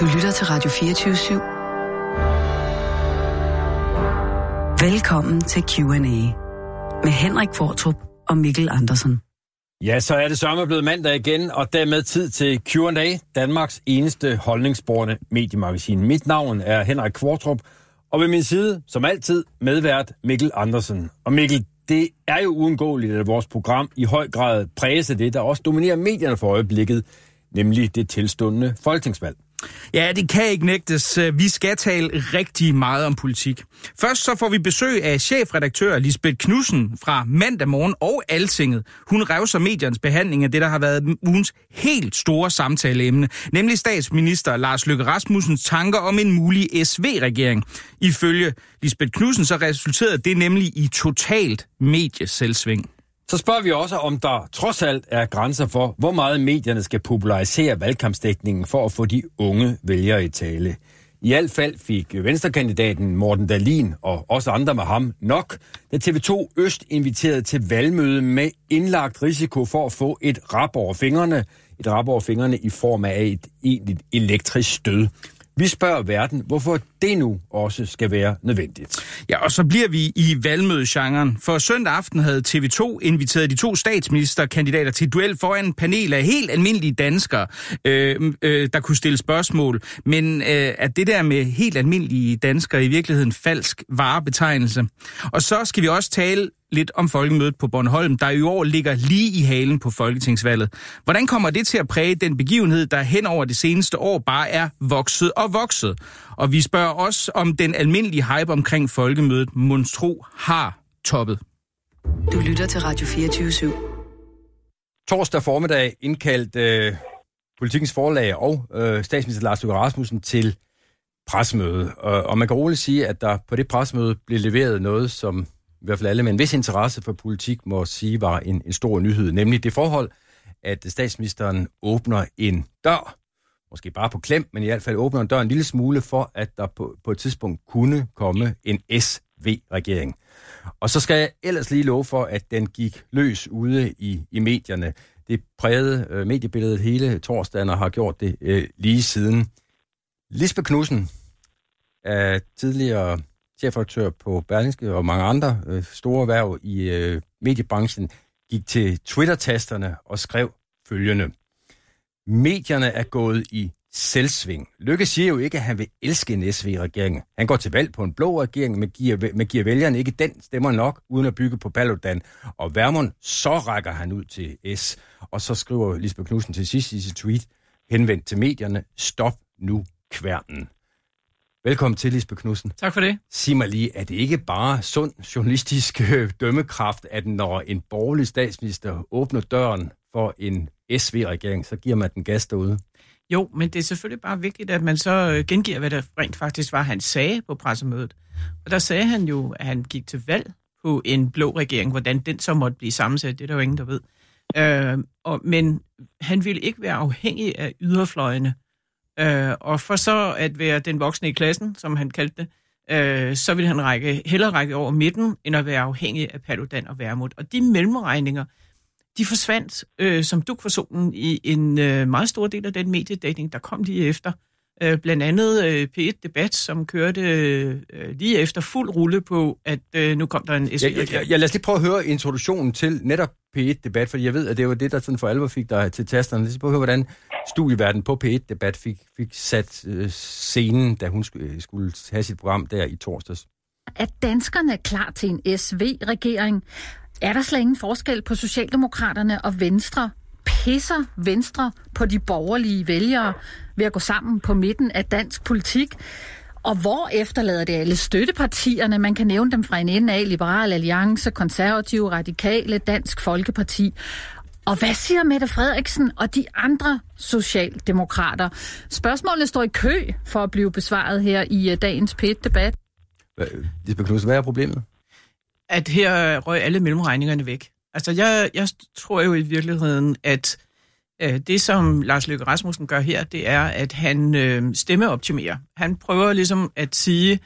Du lytter til Radio 24 /7. Velkommen til Q&A med Henrik Fortrup og Mikkel Andersen. Ja, så er det sommer blevet mandag igen, og dermed tid til Q&A, Danmarks eneste holdningsborende mediemagasin. Mit navn er Henrik Kvartrup, og ved min side, som altid, medvært Mikkel Andersen. Og Mikkel, det er jo uundgåeligt, at vores program i høj grad præges af det, der også dominerer medierne for øjeblikket, nemlig det tilstundende folketingsvalg. Ja, det kan ikke nægtes. Øh, vi skal tale rigtig meget om politik. Først så får vi besøg af chefredaktør Lisbeth Knudsen fra mandag morgen og Altinget. Hun revser mediernes behandling af det, der har været ugens helt store samtaleemne, nemlig statsminister Lars Løkke Rasmussens tanker om en mulig SV-regering. Ifølge Lisbeth Knudsen så resulterede det nemlig i totalt medieselvsving. Så spørger vi også, om der trods alt er grænser for, hvor meget medierne skal popularisere valgkampsdækningen for at få de unge vælgere i tale. I alt fald fik venstrekandidaten Morten Dalin og også andre med ham nok, da TV2 Øst inviterede til valgmøde med indlagt risiko for at få et rap over fingrene, et rap over fingrene i form af et egentligt elektrisk stød. Vi spørger verden, hvorfor det nu også skal være nødvendigt. Ja, og så bliver vi i valgmødegenren. For søndag aften havde TV2 inviteret de to statsministerkandidater til duel foran en panel af helt almindelige danskere, øh, øh, der kunne stille spørgsmål. Men øh, er det der med helt almindelige danskere i virkeligheden falsk varebetegnelse? Og så skal vi også tale lidt om folkemødet på Bornholm, der i år ligger lige i halen på folketingsvalget. Hvordan kommer det til at præge den begivenhed, der hen over det seneste år bare er vokset og vokset? Og vi spørger også, om den almindelige hype omkring folkemødet Monstro har toppet. Du lytter til Radio 24 /7. Torsdag formiddag indkaldt øh, politikens forlag og øh, statsminister Lars Løkke Rasmussen til pressemøde. Og, og man kan roligt sige, at der på det pressemøde blev leveret noget, som i hvert fald alle med en vis interesse for politik må sige var en, en stor nyhed, nemlig det forhold, at statsministeren åbner en dør, måske bare på klem, men i hvert fald åbner en dør en lille smule for, at der på, på et tidspunkt kunne komme en SV-regering. Og så skal jeg ellers lige love for, at den gik løs ude i, i medierne. Det prægede øh, mediebilledet hele torsdagen og har gjort det øh, lige siden. Lisbeth Knudsen er tidligere chefredaktør på Berlingske og mange andre øh, store erhverv i øh, mediebranchen, gik til Twitter-tasterne og skrev følgende. Medierne er gået i selvsving. Lykke siger jo ikke, at han vil elske en SV-regering. Han går til valg på en blå regering, men giver, men giver vælgerne ikke den stemmer nok, uden at bygge på Paludan. Og Vermund, så rækker han ud til S. Og så skriver Lisbeth Knudsen til sidst i sit tweet, henvendt til medierne, stop nu kværnen. Velkommen til, Lisbeth Knudsen. Tak for det. Sig mig lige, er det ikke bare sund journalistisk øh, dømmekraft, at når en borgerlig statsminister åbner døren for en SV-regering, så giver man den gas derude? Jo, men det er selvfølgelig bare vigtigt, at man så øh, gengiver, hvad det rent faktisk var, han sagde på pressemødet. Og der sagde han jo, at han gik til valg på en blå regering, hvordan den så måtte blive sammensat, det er der jo ingen, der ved. Øh, og, men han ville ikke være afhængig af yderfløjene. Øh, og for så at være den voksne i klassen, som han kaldte det, øh, så ville han række, hellere række over midten, end at være afhængig af Paludan og Værmut. Og de mellemregninger, de forsvandt øh, som duk for solen i en øh, meget stor del af den mediedækning, der kom lige efter. Øh, blandt andet øh, P1-debat, som kørte øh, lige efter fuld rulle på, at øh, nu kom der en SV. Jeg, jeg, jeg, lad os lige prøve at høre introduktionen til netop P1-debat, for jeg ved, at det var det, der sådan for alvor fik dig til tasterne. Lad os prøve at høre, hvordan studieverden på P1-debat fik, fik sat øh, scenen, da hun skulle, skulle have sit program der i torsdags. Er danskerne klar til en SV-regering? Er der slet ingen forskel på Socialdemokraterne og Venstre? Pisser Venstre på de borgerlige vælgere ved at gå sammen på midten af dansk politik? Og hvor efterlader det alle støttepartierne? Man kan nævne dem fra en ende af Liberal Alliance, Konservative, Radikale, Dansk Folkeparti. Og hvad siger Mette Frederiksen og de andre socialdemokrater? Spørgsmålene står i kø for at blive besvaret her i øh, dagens PET-debat. Lisbeth Knudsen, hvad er problemet? At her røg alle mellemregningerne væk. Altså, jeg, jeg tror jo i virkeligheden, at øh, det, som Lars Løkke Rasmussen gør her, det er, at han øh, stemmeoptimerer. Han prøver ligesom at sige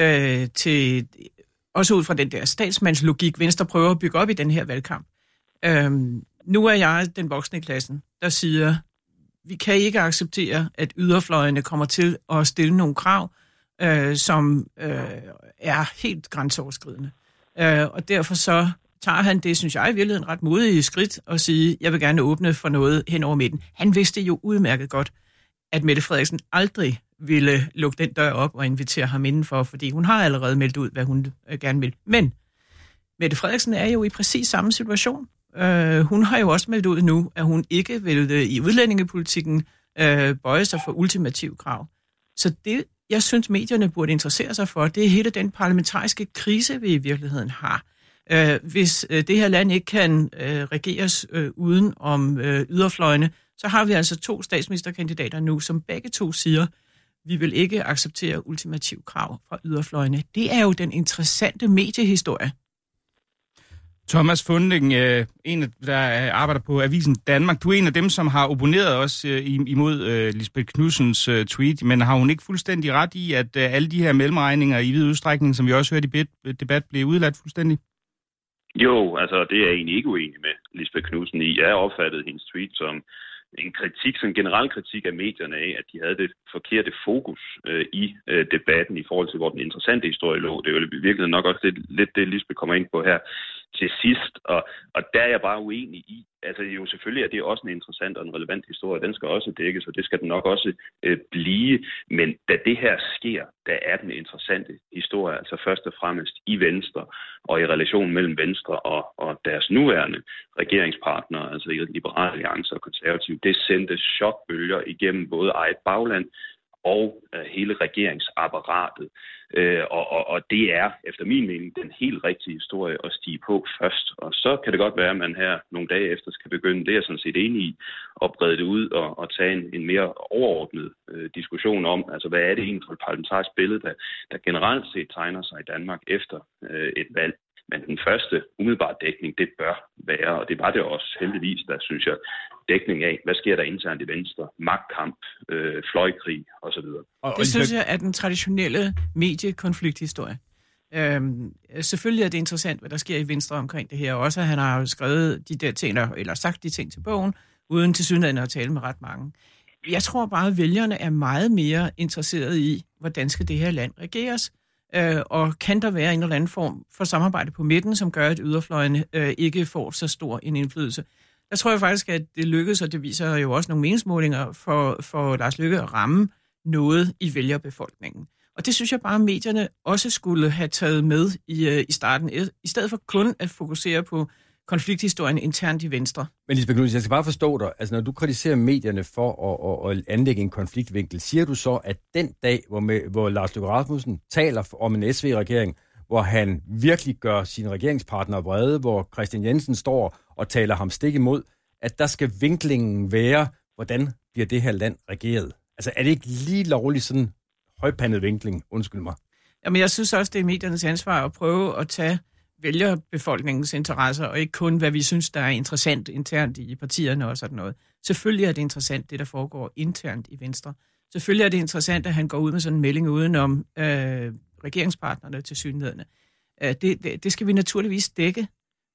øh, til, også ud fra den der statsmandslogik, Venstre prøver at bygge op i den her valgkamp. Øh, nu er jeg den voksne i klassen, der siger, vi kan ikke acceptere, at yderfløjene kommer til at stille nogle krav, øh, som øh, er helt grænseoverskridende. Øh, og derfor så tager han det, synes jeg, i virkeligheden ret modige skridt og sige, jeg vil gerne åbne for noget hen over midten. Han vidste jo udmærket godt, at Mette Frederiksen aldrig ville lukke den dør op og invitere ham indenfor, fordi hun har allerede meldt ud, hvad hun øh, gerne vil. Men Mette Frederiksen er jo i præcis samme situation. Øh, hun har jo også meldt ud nu, at hun ikke vil øh, i udlændingepolitikken øh, bøje sig for ultimativ krav. Så det, jeg synes, medierne burde interessere sig for, det er hele den parlamentariske krise, vi i virkeligheden har. Øh, hvis øh, det her land ikke kan øh, regeres øh, uden om øh, yderfløjene, så har vi altså to statsministerkandidater nu, som begge to siger, vi vil ikke acceptere ultimativ krav fra yderfløjene. Det er jo den interessante mediehistorie. Thomas Funding, øh, en der øh, arbejder på Avisen Danmark. Du er en af dem, som har opponeret os øh, imod Lisbeth Knudsens tweet, men har hun ikke fuldstændig ret i, at alle de her mellemregninger i vid udstrækning, som vi også hørte i debat, blev udladt fuldstændig? Jo, altså det er jeg egentlig ikke uenig med Lisbeth Knudsen i. Jeg opfattede hendes tweet som en kritik, som en generel kritik af medierne af, at de havde det forkerte fokus øh, i øh, debatten i forhold til, hvor den interessante historie lå. Det er jo i virkeligheden nok også lidt, lidt det, Lisbeth kommer ind på her til sidst, og, og der er jeg bare uenig i. Altså jo selvfølgelig er det også en interessant og en relevant historie, den skal også dækkes, og det skal den nok også øh, blive, men da det her sker, der er den interessante historie, altså først og fremmest i Venstre, og i relationen mellem Venstre og, og deres nuværende regeringspartnere, altså Liberale Alliance og Konservative, det sendte chokbølger igennem både eget bagland, og øh, hele regeringsapparatet. Øh, og, og, og det er efter min mening den helt rigtige historie at stige på først. Og så kan det godt være, at man her nogle dage efter skal begynde, det er jeg sådan set enig i, at brede det ud og, og tage en, en mere overordnet øh, diskussion om, altså hvad er det egentlig for et parlamentarisk billede, der, der generelt set tegner sig i Danmark efter øh, et valg. Men den første umiddelbare dækning, det bør være, og det var det også heldigvis, der synes jeg, dækning af, hvad sker der internt i Venstre, magtkamp, øh, fløjkrig osv. Og, det synes jeg er den traditionelle mediekonflikthistorie. Øhm, selvfølgelig er det interessant, hvad der sker i Venstre omkring det her. Også at han har jo skrevet de der ting, eller sagt de ting til bogen, uden til synligheden at tale med ret mange. Jeg tror bare, at vælgerne er meget mere interesserede i, hvordan skal det her land regeres. Øh, og kan der være en eller anden form for samarbejde på midten, som gør, at yderfløjene øh, ikke får så stor en indflydelse? Der tror jeg faktisk, at det lykkedes, og det viser jo også nogle meningsmålinger for, for Lars Lykke at ramme noget i vælgerbefolkningen. Og det synes jeg bare, at medierne også skulle have taget med i, øh, i starten, i stedet for kun at fokusere på konflikthistorien internt i Venstre. Men Lisbeth Knudsen, jeg skal bare forstå dig. Altså, når du kritiserer medierne for at, at, at anlægge en konfliktvinkel, siger du så, at den dag, hvor, med, hvor Lars Løkke Rasmussen taler om en SV-regering, hvor han virkelig gør sine regeringspartnere vrede, hvor Christian Jensen står og taler ham stik imod, at der skal vinklingen være, hvordan bliver det her land regeret? Altså, er det ikke lige lovligt sådan højpandet vinkling? Undskyld mig. Jamen, jeg synes også, det er mediernes ansvar at prøve at tage vælgerbefolkningens interesser, og ikke kun, hvad vi synes, der er interessant internt i partierne og sådan noget. Selvfølgelig er det interessant, det der foregår internt i Venstre. Selvfølgelig er det interessant, at han går ud med sådan en melding udenom øh, regeringspartnerne til synlighederne. Øh, det, det, det skal vi naturligvis dække.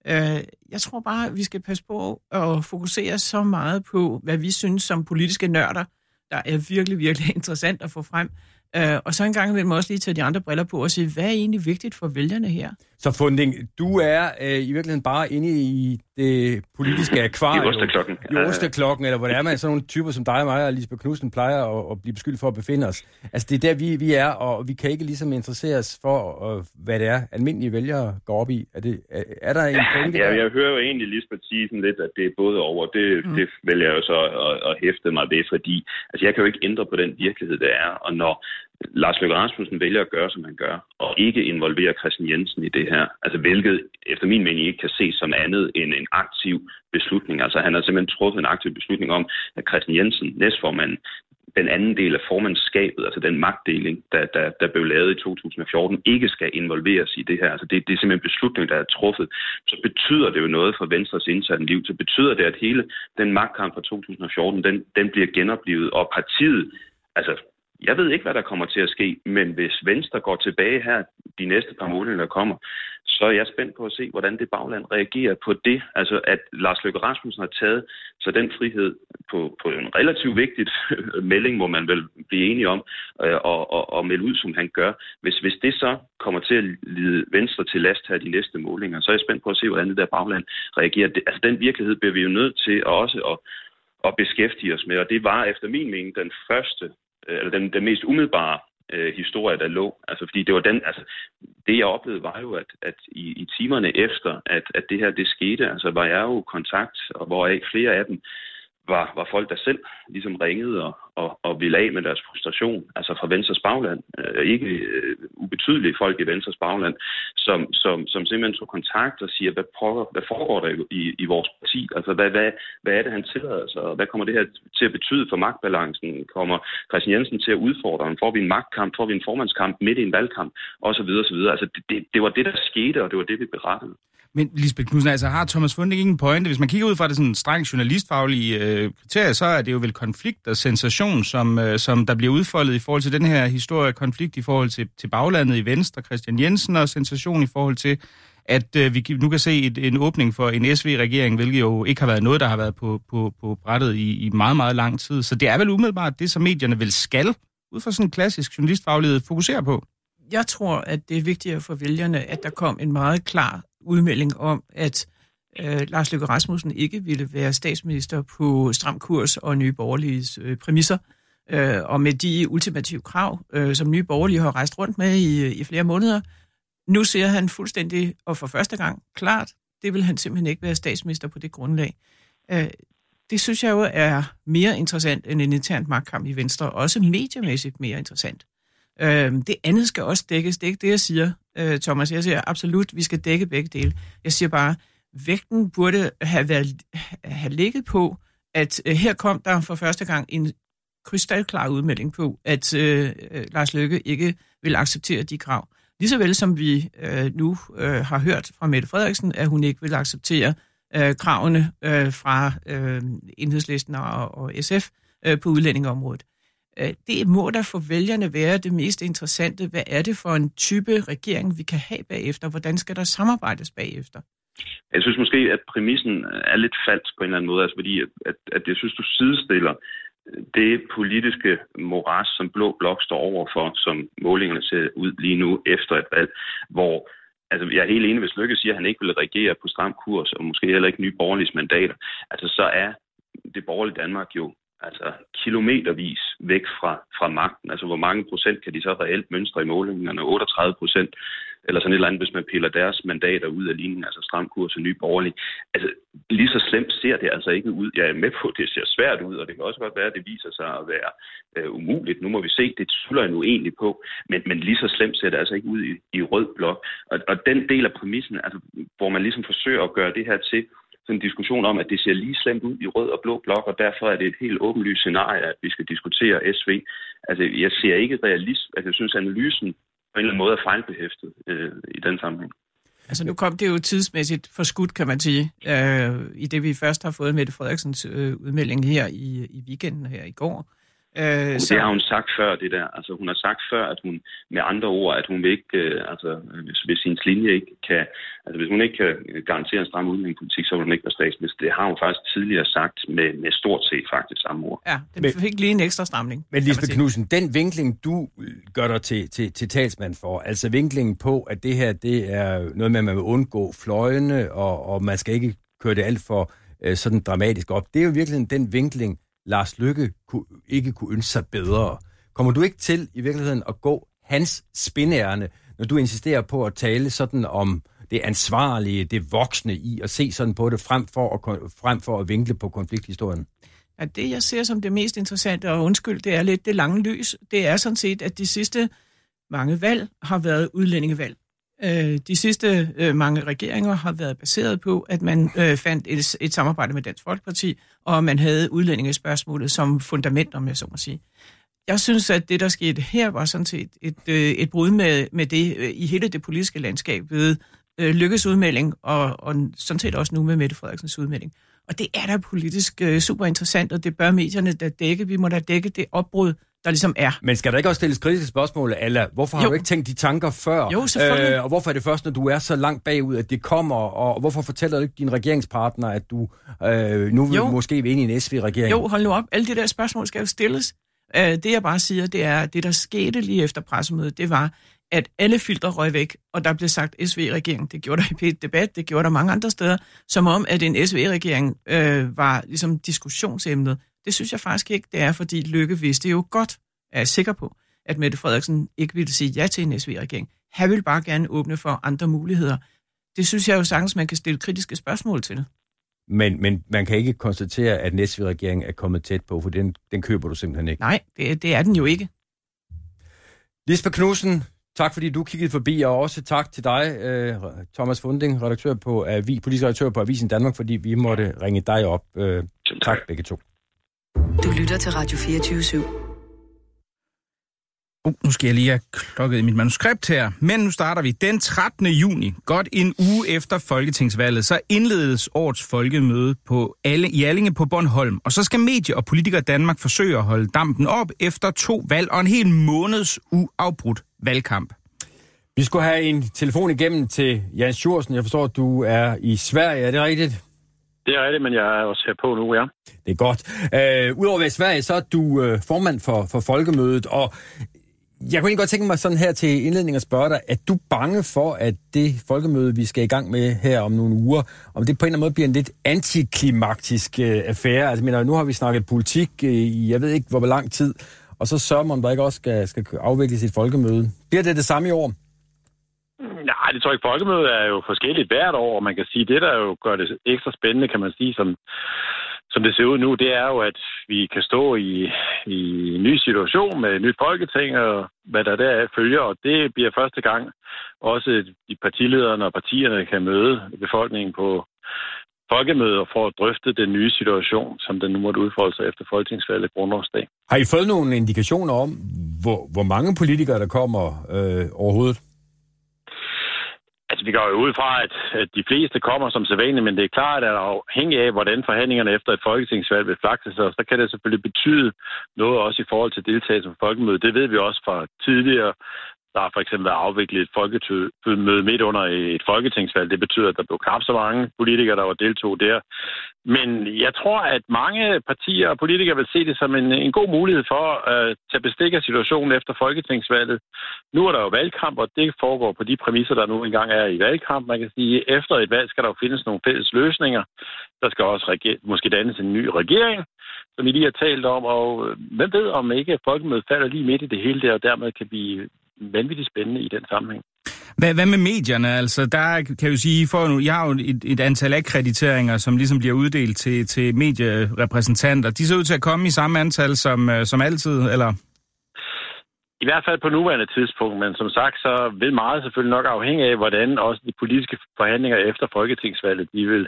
Øh, jeg tror bare, at vi skal passe på at fokusere så meget på, hvad vi synes som politiske nørder, der er virkelig, virkelig interessant at få frem, Øh, og så en gang imellem også lige tage de andre briller på og sige, hvad er egentlig vigtigt for vælgerne her? Så Funding, du er øh, i virkeligheden bare inde i det politiske akvarium. I osteklokken. I osteklokken, eller hvor det er man sådan nogle typer som dig og mig og Lisbeth Knudsen plejer at, at blive beskyldt for at befinde os. Altså det er der, vi, vi er, og vi kan ikke ligesom interessere os for, og, hvad det er, almindelige vælgere går op i. Er, det, er, er der en pointe Ja, jeg hører jo egentlig Lisbeth sige sådan lidt, at det er både over. Det, mm. det vælger jeg jo så at, at hæfte mig ved, fordi altså, jeg kan jo ikke ændre på den virkelighed, der er. Og når Lars Løkke Rasmussen vælger at gøre, som han gør, og ikke involvere Christian Jensen i det her, altså hvilket efter min mening ikke kan ses som andet end en aktiv beslutning. Altså han har simpelthen truffet en aktiv beslutning om, at Christian Jensen, næstformanden, den anden del af formandskabet, altså den magtdeling, der, der, der blev lavet i 2014, ikke skal involveres i det her. Altså det, det er simpelthen en beslutning, der er truffet. Så betyder det jo noget for Venstres indsatte liv. Så betyder det, at hele den magtkamp fra 2014, den, den bliver genoplevet, og partiet, altså jeg ved ikke, hvad der kommer til at ske, men hvis Venstre går tilbage her de næste par måneder, der kommer, så er jeg spændt på at se, hvordan det bagland reagerer på det. Altså, at Lars Løkke Rasmussen har taget så den frihed på, på en relativt vigtig melding, må man vel blive enige om, øh, og, og, og melde ud, som han gør. Hvis, hvis det så kommer til at lide Venstre til last her de næste målinger, så er jeg spændt på at se, hvordan det der bagland reagerer. Det, altså, den virkelighed bliver vi jo nødt til også at, at beskæftige os med, og det var efter min mening den første, Øh, eller den, den mest umiddelbare øh, historie, der lå. Altså, fordi det var den, altså, det jeg oplevede var jo, at, at i, i timerne efter, at, at det her det skete, altså var jeg jo kontakt, og hvor flere af dem var, var folk, der selv ligesom ringede og, og, og ville af med deres frustration, altså fra Venstres bagland. Øh, ikke øh, ubetydelige folk i Venstres bagland, som, som, som simpelthen tog kontakt og siger, hvad, prøver, hvad foregår der i, i vores parti? Altså, hvad, hvad, hvad er det, han tillader sig? Hvad kommer det her til at betyde for magtbalancen? Kommer Christian Jensen til at udfordre ham? Får vi en magtkamp? Får vi en formandskamp midt i en valgkamp? Og så videre, og så videre. Altså, det, det, det var det, der skete, og det var det, vi berettede. Men Lisbeth Knudsen, altså har Thomas Funde ikke pointe? Hvis man kigger ud fra det sådan strengt journalistfaglige øh, kriterier, så er det jo vel konflikt og sensation, som, øh, som der bliver udfoldet i forhold til den her historie konflikt i forhold til, til baglandet i Venstre, Christian Jensen, og sensation i forhold til, at øh, vi nu kan se et, en åbning for en SV-regering, hvilket jo ikke har været noget, der har været på, på, på brættet i, i meget, meget lang tid. Så det er vel umiddelbart det, som medierne vil skal, ud fra sådan en klassisk journalistfaglighed, fokusere på. Jeg tror, at det er vigtigere for vælgerne, at der kom en meget klar udmelding om, at øh, Lars Løkke Rasmussen ikke ville være statsminister på stram kurs og nye borgerlige øh, præmisser. Øh, og med de ultimative krav, øh, som nye borgerlige har rejst rundt med i, i flere måneder, nu ser han fuldstændig, og for første gang, klart, det vil han simpelthen ikke være statsminister på det grundlag. Øh, det synes jeg jo er mere interessant end en intern magtkamp i Venstre, også mediemæssigt mere interessant. Øh, det andet skal også dækkes. Det er ikke det, jeg siger, øh, Thomas. Jeg siger absolut, vi skal dække begge dele. Jeg siger bare, vægten burde have, været, have ligget på, at øh, her kom der for første gang en krystalklar udmelding på, at øh, øh Lars Løkke ikke vil acceptere de krav. Ligesåvel som vi øh, nu øh, har hørt fra Mette Frederiksen, at hun ikke vil acceptere øh, kravene øh, fra øh, enhedslisten og, og SF øh, på udlændingeområdet. Øh, det må da for vælgerne være det mest interessante. Hvad er det for en type regering, vi kan have bagefter? Hvordan skal der samarbejdes bagefter? Jeg synes måske, at præmissen er lidt falsk på en eller anden måde, altså fordi at, at jeg synes, du sidestiller øh, det politiske moras, som Blå Blok står overfor, som målingerne ser ud lige nu efter et valg, hvor altså, jeg er helt enig, hvis Lykke siger, at han ikke vil regere på stram kurs, og måske heller ikke nye borgerlige mandater, altså så er det borgerlige Danmark jo altså kilometervis væk fra, fra magten. Altså hvor mange procent kan de så reelt mønstre i målingerne? 38 procent, eller sådan et eller andet, hvis man piller deres mandater ud af linjen, altså stram kurs og ny borgerlig. Altså lige så slemt ser det altså ikke ud. Jeg er med på, at det ser svært ud, og det kan også godt være, at det viser sig at være øh, umuligt. Nu må vi se, det tvivler jeg nu egentlig på, men, men lige så slemt ser det altså ikke ud i, i rød blok. Og, og den del af præmissen, altså, hvor man ligesom forsøger at gøre det her til sådan en diskussion om, at det ser lige slemt ud i rød og blå blok, og derfor er det et helt åbenlyst scenarie, at vi skal diskutere SV. Altså, jeg ser ikke realist, altså, jeg synes, analysen på en eller anden måde er fejlbehæftet øh, i den sammenhæng. Altså nu kom det jo tidsmæssigt for skudt, kan man sige, øh, i det vi først har fået Mette Frederiksens øh, udmelding her i, i weekenden her i går. Øh, så... Det har hun sagt før, det der. Altså, hun har sagt før, at hun med andre ord, at hun vil ikke, øh, altså, hvis, hvis hendes linje ikke kan, altså, hvis hun ikke kan garantere en stram udlændingepolitik, så vil hun ikke være statsminister. Det har hun faktisk tidligere sagt med, med stort set faktisk samme ord. Ja, den men, fik lige en ekstra stramning. Men Lisbeth Knudsen, den vinkling, du gør dig til, til, til talsmand for, altså vinklingen på, at det her, det er noget med, at man vil undgå fløjene, og, og man skal ikke køre det alt for øh, sådan dramatisk op. Det er jo virkelig den vinkling, Lars Lykke kunne, ikke kunne ønske sig bedre. Kommer du ikke til i virkeligheden at gå hans spinærende, når du insisterer på at tale sådan om det ansvarlige, det voksne i at se sådan på det, frem for at, frem for at vinkle på konflikthistorien? Ja, det, jeg ser som det mest interessante, og undskyld, det er lidt det lange lys, det er sådan set, at de sidste mange valg har været udlændingevalg. Øh, de sidste øh, mange regeringer har været baseret på, at man øh, fandt et, et samarbejde med Dansk Folkeparti, og man havde udlændingespørgsmålet som fundament, om jeg så må sige. Jeg synes, at det, der skete her, var sådan set et, et, et brud med, med det øh, i hele det politiske landskab ved øh, Lykkes udmelding, og, og sådan set også nu med Mette Frederiksens udmelding. Og det er da politisk super interessant, og det bør medierne da dække. Vi må da dække det opbrud, der ligesom er. Men skal der ikke også stilles kritiske spørgsmål, eller hvorfor har Jo. du ikke tænkt de tanker før? Jo, selvfølgelig. Øh, og hvorfor er det først, når du er så langt bagud, at det kommer? Og hvorfor fortæller du ikke din regeringspartner, at du øh, nu vil Jo. måske vil ind i en SV-regering? Jo, hold nu op. Alle de der spørgsmål skal jo stilles. Uh, det jeg bare siger, det er, at det der skete lige efter pressemødet, det var, at alle filtre røg væk, og der blev sagt SV-regering. Det gjorde der i p debat, det gjorde der mange andre steder, som om, at en SV-regering øh, var ligesom diskussionsemnet. Det synes jeg faktisk ikke, det er, fordi Lykke vidste jo godt, er jeg sikker på, at Mette Frederiksen ikke ville sige ja til en SV-regering. Han ville bare gerne åbne for andre muligheder. Det synes jeg jo sagtens, man kan stille kritiske spørgsmål til. Men, men man kan ikke konstatere, at en SV-regering er kommet tæt på, for den, den køber du simpelthen ikke. Nej, det, det er den jo ikke. Lisbeth Knudsen, tak fordi du kiggede forbi, og også tak til dig, øh, Thomas Funding, redaktør på, Avi, politisk redaktør på Avisen Danmark, fordi vi måtte ringe dig op. Øh, tak begge to. Du lytter til Radio 24 /7. Uh, nu skal jeg lige have klokket i mit manuskript her. Men nu starter vi. Den 13. juni, godt en uge efter Folketingsvalget, så indledes årets folkemøde på alle, i Allinge på Bornholm. Og så skal medie- og politikere i Danmark forsøge at holde dampen op efter to valg og en hel måneds uafbrudt valgkamp. Vi skulle have en telefon igennem til Jens Sjursen. Jeg forstår, at du er i Sverige. Er det rigtigt? Det er rigtigt, men jeg er også her på nu, ja. Det er godt. Øh, Udover at være i Sverige, så er du øh, formand for, for Folkemødet, og jeg kunne egentlig godt tænke mig sådan her til indledning at spørge dig, er du bange for, at det folkemøde, vi skal i gang med her om nogle uger, om det på en eller anden måde bliver en lidt antiklimaktisk øh, affære? Altså, mener, nu har vi snakket politik øh, i, jeg ved ikke, hvor lang tid, og så sørger man, om der ikke også skal, skal afvikles et folkemøde. Bliver det det samme i år? Nej, det tror jeg ikke. Folkemødet er jo forskelligt hvert år, og man kan sige, det der jo gør det ekstra spændende, kan man sige, som, som det ser ud nu, det er jo, at vi kan stå i, i en ny situation med et nyt folketing, og hvad der deraf følger, og det bliver første gang også de partilederne og partierne kan møde befolkningen på folkemøder for at drøfte den nye situation, som den nu måtte udfolde sig efter folketingsvalget grundlovsdag. Har I fået nogle indikationer om, hvor, hvor mange politikere, der kommer øh, overhovedet? Altså, vi går jo ud fra, at, at de fleste kommer som sædvanligt, men det er klart, at afhængig af, hvordan forhandlingerne efter et folketingsvalg vil flakse sig, så kan det selvfølgelig betyde noget også i forhold til deltagelse på folkemødet. Det ved vi også fra tidligere. Der har for eksempel været afviklet et folkemøde midt under et folketingsvalg. Det betyder, at der blev knap så mange politikere, der var deltog der. Men jeg tror, at mange partier og politikere vil se det som en, en god mulighed for øh, at tage bestik af situationen efter folketingsvalget. Nu er der jo valgkamp, og det foregår på de præmisser, der nu engang er i valgkamp. Man kan sige, at efter et valg skal der jo findes nogle fælles løsninger. Der skal også reger- måske dannes en ny regering, som vi lige har talt om. Og øh, hvem ved, om ikke folkemødet falder lige midt i det hele der, og dermed kan vi vanvittigt spændende i den sammenhæng. Hvad, hvad med medierne? Altså, der kan jeg jo sige, for nu, jeg har jo et, et antal akkrediteringer, som ligesom bliver uddelt til, til medierepræsentanter. De ser ud til at komme i samme antal som, øh, som altid, eller? I hvert fald på nuværende tidspunkt, men som sagt, så vil meget selvfølgelig nok afhænge af, hvordan også de politiske forhandlinger efter Folketingsvalget, de vil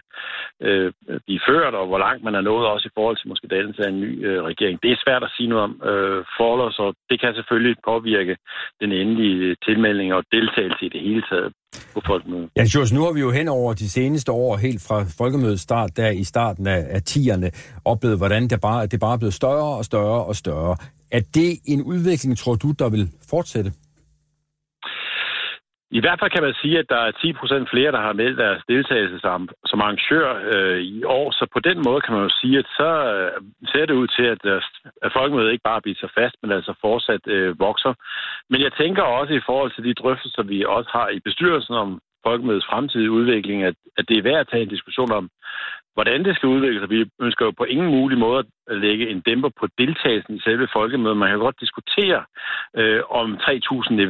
øh, blive ført, og hvor langt man er nået også i forhold til måske dannelse af en ny øh, regering. Det er svært at sige noget om øh, forhold, så det kan selvfølgelig påvirke den endelige tilmelding og deltagelse i det hele taget på folkemødet. Ja, Sjurs, nu har vi jo hen over de seneste år, helt fra folkemødets start, der i starten af, af 10'erne, oplevet, hvordan det bare, det bare er blevet større og større og større. Er det en udvikling, tror du, der vil fortsætte? I hvert fald kan man sige, at der er 10 procent flere, der har meldt deres deltagelse som, som arrangør øh, i år. Så på den måde kan man jo sige, at så øh, ser det ud til, at, øh, at folkemødet ikke bare bliver så fast, men altså fortsat øh, vokser. Men jeg tænker også i forhold til de drøftelser, vi også har i bestyrelsen om folkemødets fremtidige udvikling, at, at det er værd at tage en diskussion om, hvordan det skal udvikle sig. Vi ønsker jo på ingen mulig måde at lægge en dæmper på deltagelsen i selve folkemødet. Man kan godt diskutere, øh, om 3.000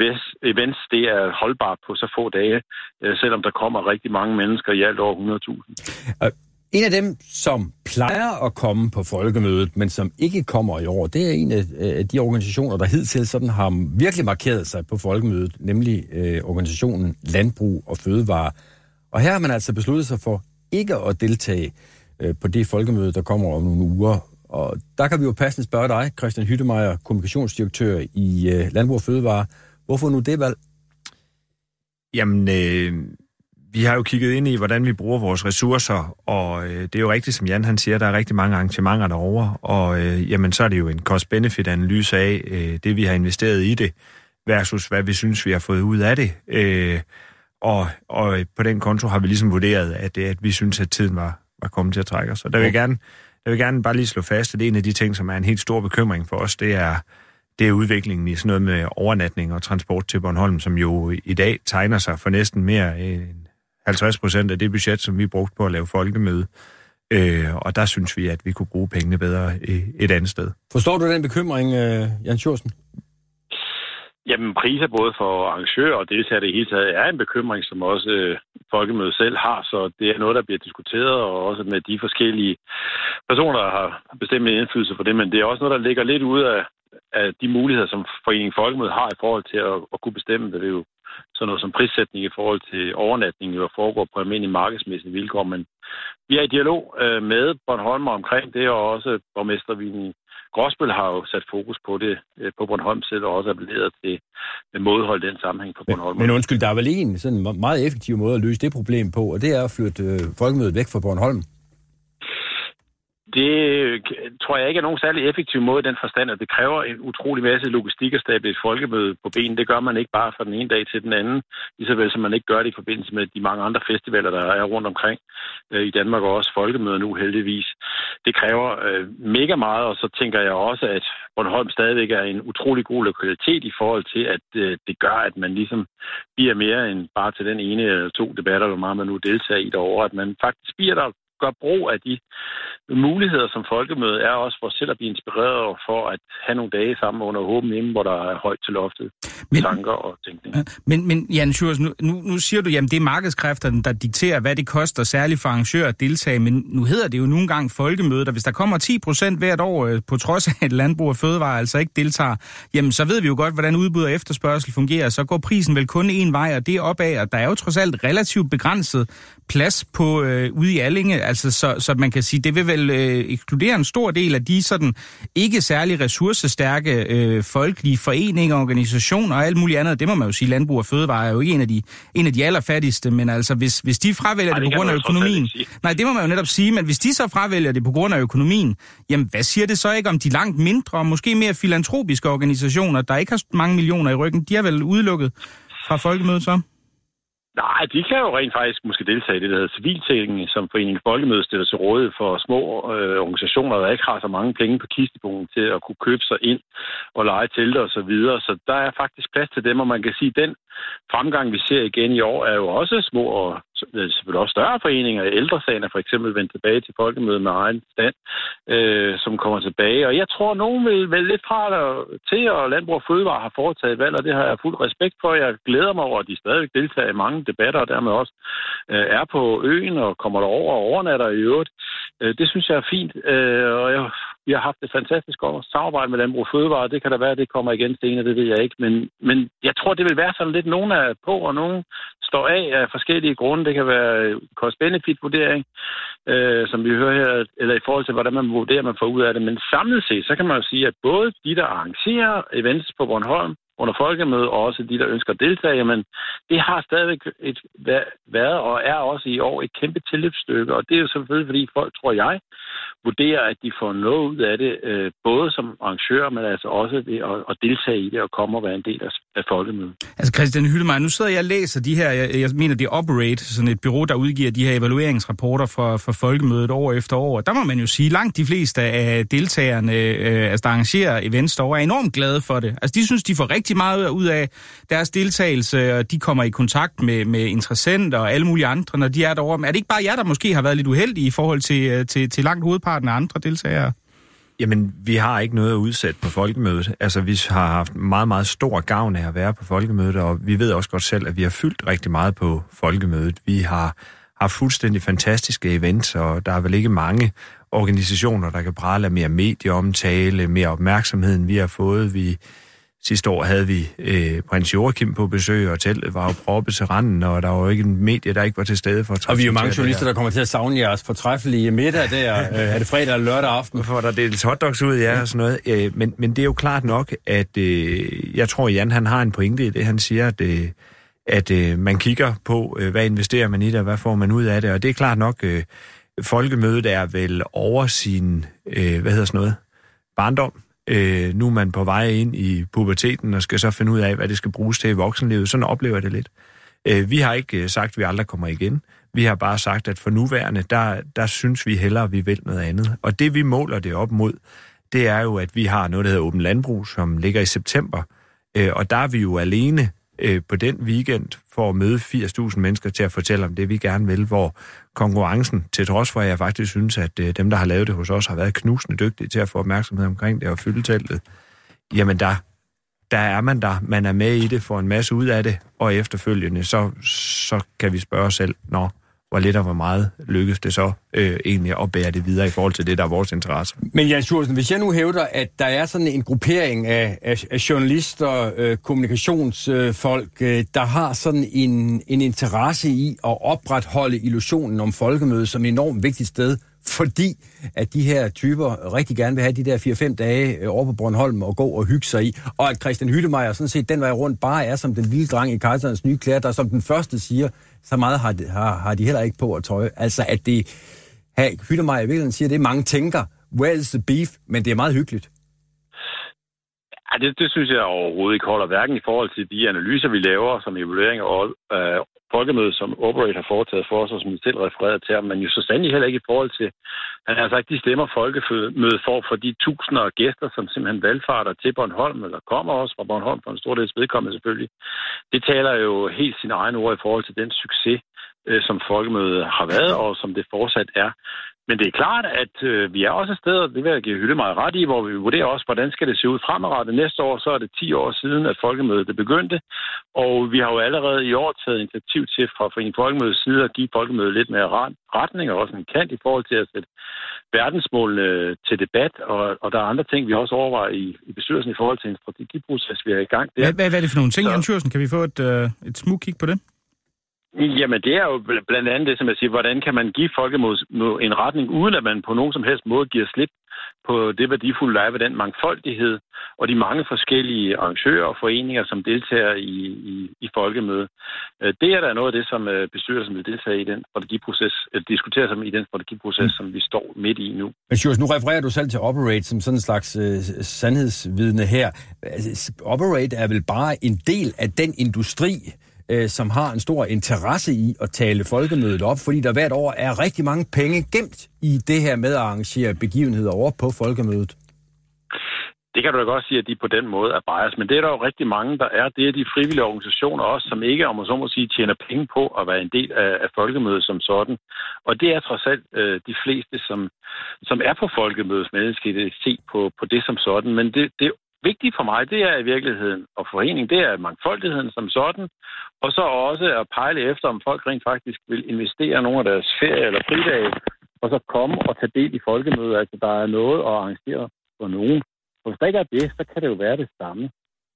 events det er holdbart på så få dage, øh, selvom der kommer rigtig mange mennesker i alt over 100.000. En af dem, som plejer at komme på folkemødet, men som ikke kommer i år, det er en af øh, de organisationer, der hidtil sådan har virkelig markeret sig på folkemødet, nemlig øh, organisationen Landbrug og Fødevare. Og her har man altså besluttet sig for ikke at deltage øh, på det folkemøde, der kommer om nogle uger. Og der kan vi jo passende spørge dig, Christian Hyttemeier, kommunikationsdirektør i øh, Landbrug og Fødevare. Hvorfor nu det valg? Jamen, øh, vi har jo kigget ind i, hvordan vi bruger vores ressourcer, og øh, det er jo rigtigt, som Jan han siger, der er rigtig mange arrangementer derovre, og øh, jamen, så er det jo en cost-benefit-analyse af øh, det, vi har investeret i det, versus hvad vi synes, vi har fået ud af det. Øh, og, og øh, på den konto har vi ligesom vurderet, at, øh, at vi synes, at tiden var, var kommet til at trække os. Og der vil jeg gerne, jeg vil gerne bare lige slå fast, at det en af de ting, som er en helt stor bekymring for os, det er, det er udviklingen i sådan noget med overnatning og transport til Bornholm, som jo i dag tegner sig for næsten mere end 50 procent af det budget, som vi brugte på at lave folkemøde. Øh, og der synes vi, at vi kunne bruge pengene bedre et andet sted. Forstår du den bekymring, øh, Jan Sjursen? Jamen, priser både for arrangører og deltagere i det hele taget er en bekymring, som også øh, folkemødet selv har, så det er noget, der bliver diskuteret, og også med de forskellige personer, der har bestemt indflydelse på det, men det er også noget, der ligger lidt ud af, af de muligheder, som Foreningen Folkemødet har i forhold til at, at kunne bestemme det. Det er jo sådan noget som prissætning i forhold til overnatning, der foregår på almindelige markedsmæssige vilkår, men vi er i dialog øh, med Bornholm omkring det, og også borgmester Vini Gråsbøl har jo sat fokus på det øh, på Bornholm selv, og også appelleret til modhold den sammenhæng på Bornholm. Men, men undskyld, der er vel en sådan meget effektiv måde at løse det problem på, og det er at flytte øh, folkemødet væk fra Bornholm. Det øh, tror jeg ikke er nogen særlig effektiv måde i den forstand, at det kræver en utrolig masse logistik at stable et folkemøde på ben. Det gør man ikke bare fra den ene dag til den anden, lige så vel som man ikke gør det i forbindelse med de mange andre festivaler, der er rundt omkring øh, i Danmark, og også folkemøder nu heldigvis. Det kræver øh, mega meget, og så tænker jeg også, at Bornholm stadigvæk er en utrolig god lokalitet i forhold til, at øh, det gør, at man ligesom bliver mere end bare til den ene eller to debatter, hvor meget man nu deltager i derovre, at man faktisk bliver der gør brug af de muligheder, som folkemødet er også for selv at blive inspireret og for at have nogle dage sammen under håben hjemme, hvor der er højt til loftet, men, tanker og tænkning. Men, men Jan Schurs, nu, nu, nu siger du, at det er markedskræfterne, der dikterer, hvad det koster, særligt for arrangører at deltage, men nu hedder det jo nogle gange folkemødet, og hvis der kommer 10 procent hvert år, øh, på trods af at landbrug og fødevare altså ikke deltager, jamen så ved vi jo godt, hvordan udbud og efterspørgsel fungerer, så går prisen vel kun en vej, og det er opad, og der er jo trods alt relativt begrænset plads på øh, ude i Allinge, altså så, så man kan sige, det vil vel øh, ekskludere en stor del af de sådan ikke særlig ressourcestærke øh, folkelige foreninger, organisationer og alt muligt andet. Det må man jo sige, landbrug og fødevare er jo ikke en af de, en af de allerfattigste, men altså hvis, hvis de fravælger Nej, det, det på grund af økonomien... Nej, det må man jo netop sige, men hvis de så fravælger det på grund af økonomien, jamen hvad siger det så ikke om de langt mindre og måske mere filantropiske organisationer, der ikke har mange millioner i ryggen? De er vel udelukket fra folkemødet så? Nej, de kan jo rent faktisk måske deltage i det, der hedder civiltællingen, som Foreningen Folkemøde stiller til rådighed for små øh, organisationer, der ikke har så mange penge på kistebogen til at kunne købe sig ind og lege telte og så videre. Så der er faktisk plads til dem, og man kan sige, at den fremgang, vi ser igen i år, er jo også små og Øh, selvfølgelig også større foreninger. Ældresagen er for eksempel vendt tilbage til folkemødet med egen stand, øh, som kommer tilbage. Og jeg tror, at nogen vil vælge lidt fra til, og Landbrug og Fødevare har foretaget valg, og det har jeg fuld respekt for. Jeg glæder mig over, at de stadigvæk deltager i mange debatter, og dermed også øh, er på øen og kommer derover og overnatter i øvrigt. Øh, det synes jeg er fint, øh, og jeg vi har haft et fantastisk år. samarbejde med Landbrug Fødevare. Det kan da være, at det kommer igen senere, det ved jeg ikke. Men, men jeg tror, det vil være sådan lidt, nogen er på, og nogen står af af forskellige grunde. Det kan være cost-benefit-vurdering, øh, som vi hører her, eller i forhold til, hvordan man vurderer, man får ud af det. Men samlet set, så kan man jo sige, at både de, der arrangerer events på Bornholm, under folkemødet, og også de, der ønsker at deltage, men det har stadigvæk et, været og er også i år et kæmpe tilløbsstykke, og det er jo selvfølgelig, fordi folk, tror jeg, vurderer, at de får noget ud af det, øh, både som arrangør, men altså også ved at, at deltage i det og komme og være en del af, af folkemødet. Altså Christian Hyldemeyer, nu sidder jeg og læser de her, jeg, jeg mener det er Operate, sådan et bureau, der udgiver de her evalueringsrapporter for, for folkemødet år efter år. Der må man jo sige, langt de fleste af deltagerne, øh, altså der arrangerer events derovre, er enormt glade for det. Altså de synes, de får rigtig meget ud af deres deltagelse, og de kommer i kontakt med, med interessenter og alle mulige andre, når de er derovre. Men er det ikke bare jer, der måske har været lidt uheldige i forhold til, øh, til, til langt hovedparten af andre deltagere? Jamen, vi har ikke noget at udsætte på folkemødet. Altså, vi har haft meget, meget stor gavn af at være på folkemødet, og vi ved også godt selv, at vi har fyldt rigtig meget på folkemødet. Vi har haft fuldstændig fantastiske events, og der er vel ikke mange organisationer, der kan prale mere medieomtale, mere opmærksomhed, end vi har fået. Vi Sidste år havde vi øh, prins Joachim på besøg, og teltet var jo proppet til randen, og der var jo ikke en medie, der ikke var til stede for at Og vi er jo mange journalister, der kommer til at savne jeres fortræffelige middag der. øh, er det fredag eller lørdag aften? For der deles hotdogs ud, ja, og sådan noget. Øh, men, men det er jo klart nok, at øh, jeg tror, Jan han har en pointe i det, han siger, at, øh, at øh, man kigger på, øh, hvad investerer man i det, og hvad får man ud af det. Og det er klart nok, øh, folkemødet er vel over sin, øh, hvad hedder sådan noget, barndom. Øh, nu er man på vej ind i puberteten og skal så finde ud af, hvad det skal bruges til i voksenlivet. Sådan oplever jeg det lidt. Øh, vi har ikke øh, sagt, at vi aldrig kommer igen. Vi har bare sagt, at for nuværende, der, der synes vi hellere, at vi vil noget andet. Og det, vi måler det op mod, det er jo, at vi har noget, der hedder Åben Landbrug, som ligger i september. Øh, og der er vi jo alene øh, på den weekend for at møde 80.000 mennesker til at fortælle om det, vi gerne vil, hvor konkurrencen, til trods for, at jeg faktisk synes, at øh, dem, der har lavet det hos os, har været knusende dygtige til at få opmærksomhed omkring det og fylde teltet, jamen der, der er man der, man er med i det, får en masse ud af det, og efterfølgende, så, så kan vi spørge os selv, når hvor lidt og hvor meget lykkes det så øh, egentlig at bære det videre i forhold til det, der er vores interesse. Men Jens Jursen, hvis jeg nu hævder, at der er sådan en gruppering af, af, af journalister, øh, kommunikationsfolk, øh, der har sådan en, en interesse i at opretholde illusionen om folkemødet som et enormt vigtigt sted fordi at de her typer rigtig gerne vil have de der 4-5 dage øh, over på Bornholm og gå og hygge sig i, og at Christian Hyttemeier sådan set den vej rundt bare er som den lille dreng i kejserens nye klæder, der som den første siger, så meget har de, har, har de heller ikke på at tøje. Altså at det, hey, Hyttemeier i virkeligheden siger, det er mange tænker, where is the beef, men det er meget hyggeligt. Ja, det, det synes jeg overhovedet ikke holder, hverken i forhold til de analyser, vi laver som evaluering og øh, folkemøde, som Operate har foretaget for os, og som I selv refererede til, men jo så sandelig heller ikke i forhold til, han har sagt, de stemmer folkemødet for for de tusinder af gæster, som simpelthen valgfarter til Bornholm, eller kommer også fra Bornholm, for en stor del vedkommende selvfølgelig. Det taler jo helt sin egen ord i forhold til den succes, øh, som folkemødet har været, og som det fortsat er. Men det er klart, at øh, vi er også et sted, og det vil jeg give Hytte meget ret i, hvor vi vurderer også, hvordan skal det se ud fremadrettet. Næste år, så er det 10 år siden, at folkemødet begyndte, og vi har jo allerede i år taget initiativ til fra Foreningen Folkemødets side at give folkemødet lidt mere retning, og også en kant i forhold til at sætte verdensmålene til debat, og, og der er andre ting, vi også overvejer i, i bestyrelsen i forhold til en strategiproces, vi er i gang der. Hvad, hvad, hvad er det for nogle ting, så... Jan Thursen? Kan vi få et, uh, et smug kig på det? Jamen, det er jo blandt andet det, som jeg siger, hvordan kan man give folkemod en retning, uden at man på nogen som helst måde giver slip på det værdifulde, der er ved den mangfoldighed og de mange forskellige arrangører og foreninger, som deltager i, i, i folkemødet. Øh, det er da noget af det, som øh, bestyrelsen vil deltage i den strategiproces, eller diskutere som i den strategiproces, mm. som vi står midt i nu. Men Sjurs, nu refererer du selv til Operate som sådan en slags øh, sandhedsvidne her. Altså, Operate er vel bare en del af den industri, øh, som har en stor interesse i at tale folkemødet op, fordi der hvert år er rigtig mange penge gemt i det her med at arrangere begivenheder over på folkemødet. Det kan du da godt sige, at de på den måde er bias, men det er der jo rigtig mange, der er. Det er de frivillige organisationer også, som ikke, om man så må sige, tjener penge på at være en del af, af folkemødet som sådan. Og det er trods alt øh, de fleste, som, som er på folkemødets menneske, se på, på det som sådan. Men det, det vigtige for mig, det er i virkeligheden, og forening, det er mangfoldigheden som sådan, og så også at pejle efter, om folk rent faktisk vil investere nogle af deres ferie eller fridage, og så komme og tage del i folkemødet. Altså, der er noget at arrangere for nogen. Og hvis der ikke er det, så kan det jo være det samme.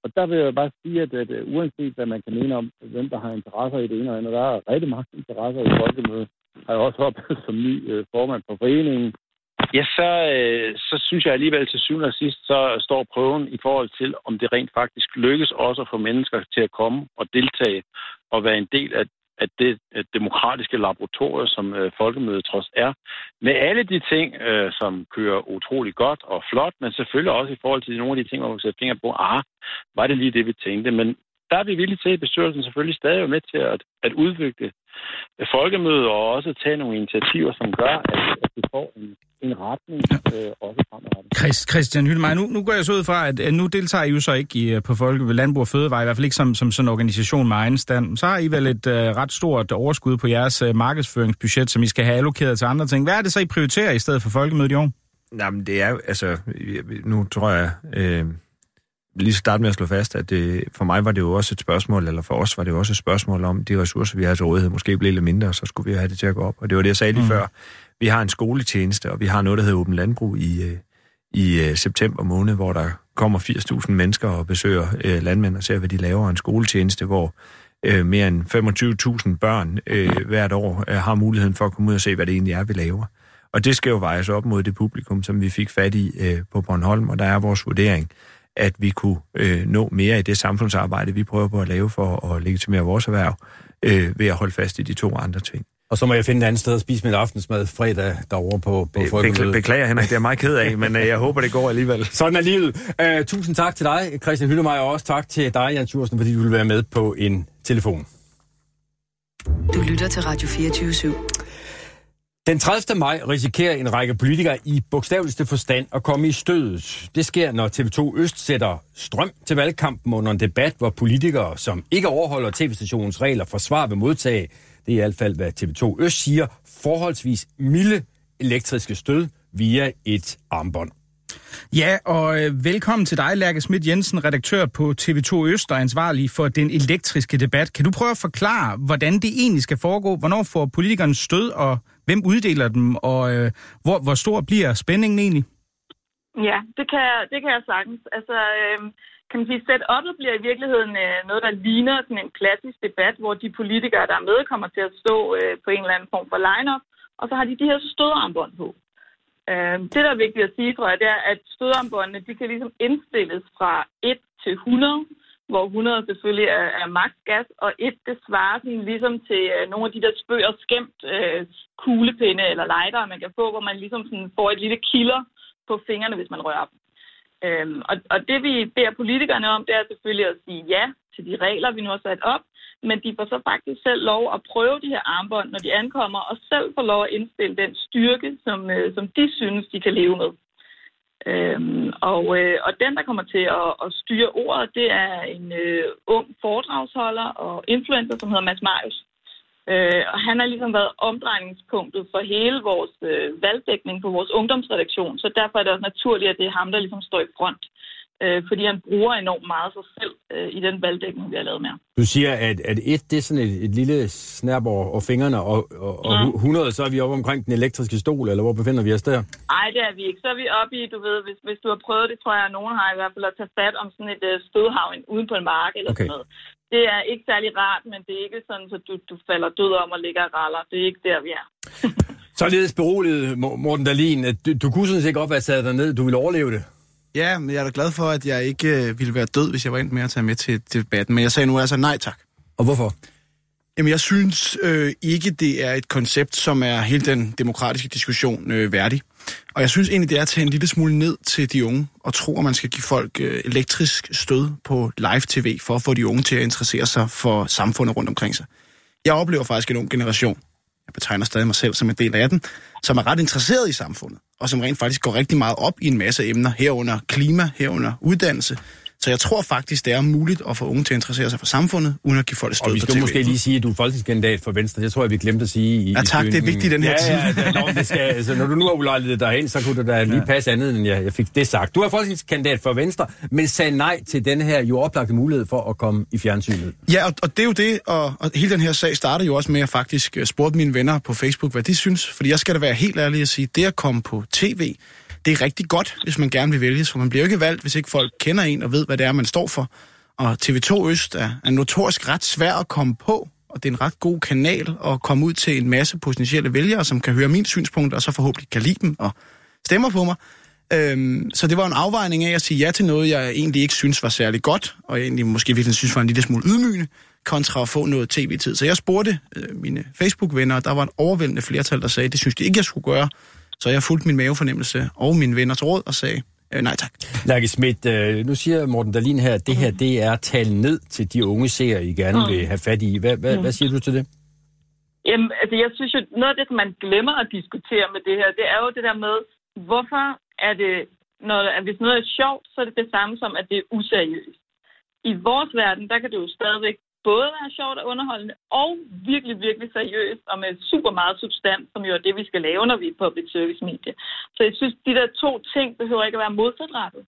Og der vil jeg bare sige, at, at, at uanset hvad man kan mene om, hvem der har interesser i det ene og andet, der er rigtig mange interesser i folkemødet. Har jeg også oplevet som ny øh, formand for foreningen, Ja, så, øh, så synes jeg alligevel til syvende og sidst, så står prøven i forhold til, om det rent faktisk lykkes også at få mennesker til at komme og deltage og være en del af, af det af demokratiske laboratorium, som øh, folkemødet trods er. Med alle de ting, øh, som kører utrolig godt og flot, men selvfølgelig også i forhold til nogle af de ting, hvor man sætter fingre på, ah, var det lige det, vi tænkte. Men der er vi villige til i bestyrelsen selvfølgelig stadig med til at, at udvikle folkemødet og også tage nogle initiativer, som gør, at, at vi får en, en retning øh, også fremadrettet. Christ, Christian Hyllemeier, nu, nu går jeg så ud fra, at nu deltager I jo så ikke i, øh, på Folke ved Landbrug og Fødevare, i hvert fald ikke som, som sådan en organisation med egen stand. Så har I vel et uh, ret stort overskud på jeres uh, markedsføringsbudget, som I skal have allokeret til andre ting. Hvad er det så, I prioriterer i stedet for Folkemødet i år? Jamen, det er jo, altså, nu tror jeg, øh, lige starte med at slå fast, at det, for mig var det jo også et spørgsmål, eller for os var det jo også et spørgsmål om de ressourcer, vi har til rådighed, måske blev lidt mindre, og så skulle vi have det til at gå op. Og det var det, jeg sagde lige mm. før. Vi har en skoletjeneste, og vi har noget, der hedder Åben Landbrug i, øh, i uh, september måned, hvor der kommer 80.000 mennesker og besøger uh, landmænd og ser, hvad de laver. En skoletjeneste, hvor uh, mere end 25.000 børn uh, hvert år uh, har muligheden for at komme ud og se, hvad det egentlig er, vi laver. Og det skal jo vejes op mod det publikum, som vi fik fat i uh, på Bornholm, og der er vores vurdering, at vi kunne øh, nå mere i det samfundsarbejde, vi prøver på at lave for at legitimere vores erhverv, øh, ved at holde fast i de to andre ting. Og så må jeg finde et andet sted at spise min aftensmad fredag derovre på, på Folkemødet. beklager, Henrik, det er jeg meget ked af, men øh, jeg håber, det går alligevel. Sådan er livet. Uh, tusind tak til dig, Christian Hyttemeier, og også tak til dig, Jan Thursen, fordi du vil være med på en telefon. Du lytter til Radio 24 /7. Den 30. maj risikerer en række politikere i bogstaveligste forstand at komme i stødet. Det sker, når TV2 Øst sætter strøm til valgkampen under en debat, hvor politikere, som ikke overholder tv-stationens regler, forsvarer ved modtage, det er i hvert fald, hvad TV2 Øst siger, forholdsvis milde elektriske stød via et armbånd. Ja, og øh, velkommen til dig, Lærke Schmidt Jensen, redaktør på TV2 Øst og ansvarlig for den elektriske debat. Kan du prøve at forklare, hvordan det egentlig skal foregå? Hvornår får politikerne stød, og hvem uddeler dem, og øh, hvor, hvor stor bliver spændingen egentlig? Ja, det kan, jeg, det kan jeg sagtens. Altså, øh, kan man sige, setup'et bliver i virkeligheden øh, noget, der ligner sådan en klassisk debat, hvor de politikere, der er med, kommer til at stå øh, på en eller anden form for line-up, og så har de de her stødarmbånd på. Øh, det, der er vigtigt at sige, tror jeg, det er, at stødarmbåndene, de kan ligesom indstilles fra 1 til 100, hvor 100 selvfølgelig er, er magtgas, og et det svarer sådan ligesom til øh, nogle af de der spøg og skæmt øh, kuglepinde eller lighter, man kan få, hvor man ligesom sådan får et lille kilder på fingrene, hvis man rører dem. Øhm, og, og det vi beder politikerne om, det er selvfølgelig at sige ja til de regler, vi nu har sat op, men de får så faktisk selv lov at prøve de her armbånd, når de ankommer, og selv får lov at indstille den styrke, som, øh, som de synes, de kan leve med. Øhm, og, øh, og den, der kommer til at, at styre ordet, det er en øh, ung foredragsholder og influencer, som hedder Mads Marius. Øh, og han har ligesom været omdrejningspunktet for hele vores øh, valgdækning på vores ungdomsredaktion, så derfor er det også naturligt, at det er ham, der ligesom står i front. Øh, fordi han bruger enormt meget sig selv øh, i den valgdækning, vi har lavet med. Du siger, at, at et, det er sådan et, et lille snærp over, over fingrene, og, og, og Ja. 100, så er vi oppe omkring den elektriske stol, eller hvor befinder vi os der? Nej, det er vi ikke. Så er vi oppe i, du ved, hvis, hvis du har prøvet det, tror jeg, at nogen har i hvert fald at tage fat om sådan et øh, stødhavn uden på en mark eller Okay. sådan noget. Det er ikke særlig rart, men det er ikke sådan, at du, du falder død om og ligger og raller. Det er ikke der, vi er. Således beroliget, Mo- Morten Dahlin, at du, du kunne sådan set godt være sat derned, du ville overleve det. Ja, men jeg er da glad for, at jeg ikke øh, ville være død, hvis jeg var endt med at tage med til, til debatten. Men jeg sagde nu altså nej tak. Og hvorfor? Jamen, jeg synes øh, ikke, det er et koncept, som er hele den demokratiske diskussion øh, værdig. Og jeg synes egentlig, det er at tage en lille smule ned til de unge og tro, at man skal give folk øh, elektrisk stød på live-tv for at få de unge til at interessere sig for samfundet rundt omkring sig. Jeg oplever faktisk en ung generation, jeg betegner stadig mig selv som en del af den, som er ret interesseret i samfundet, og som rent faktisk går rigtig meget op i en masse emner, herunder klima, herunder uddannelse. Så jeg tror faktisk, det er muligt at få unge til at interessere sig for samfundet, uden at give folk stød Og vi på skal TV. måske lige sige, at du er folketingskandidat for Venstre. Det tror jeg, vi glemte at sige. I, Ja, i tak. Det er vigtigt i den her ja, tid. Ja, ja, nå, det skal, altså, når du nu har ulejlighed derhen, så kunne det da lige passe andet, end jeg, jeg fik det sagt. Du er folketingskandidat for Venstre, men sagde nej til den her jo oplagte mulighed for at komme i fjernsynet. Ja, og, og det er jo det, og, og hele den her sag starter jo også med, at jeg faktisk øh, spurgte mine venner på Facebook, hvad de synes. Fordi jeg skal da være helt ærlig at sige, det at komme på tv, det er rigtig godt, hvis man gerne vil vælges, for man bliver jo ikke valgt, hvis ikke folk kender en og ved, hvad det er, man står for. Og TV2 Øst er, er notorisk ret svær at komme på, og det er en ret god kanal at komme ud til en masse potentielle vælgere, som kan høre mine synspunkter, og så forhåbentlig kan lide dem og stemmer på mig. Øhm, så det var en afvejning af at sige ja til noget, jeg egentlig ikke synes var særlig godt, og jeg egentlig måske virkelig synes var en lille smule ydmygende, kontra at få noget tv-tid. Så jeg spurgte øh, mine Facebook-venner, og der var et overvældende flertal, der sagde, det synes de ikke, jeg skulle gøre. Så jeg fulgte min mavefornemmelse og mine venners råd og sagde, øh, nej tak. Lærke Schmidt, øh, nu siger Morten Dahlin her, at det her det er at tale ned til de unge seere, I gerne vil have fat i. Hvad, hvad, hvad siger du til det? Jamen, altså, jeg synes jo, noget af det, man glemmer at diskutere med det her, det er jo det der med, hvorfor er det, når, at hvis noget er sjovt, så er det det samme som, at det er useriøst. I vores verden, der kan det jo stadigvæk både være sjovt og underholdende, og virkelig, virkelig seriøst, og med super meget substans, som jo er det, vi skal lave, når vi er public service medie. Så jeg synes, de der to ting behøver ikke at være modsatrettet.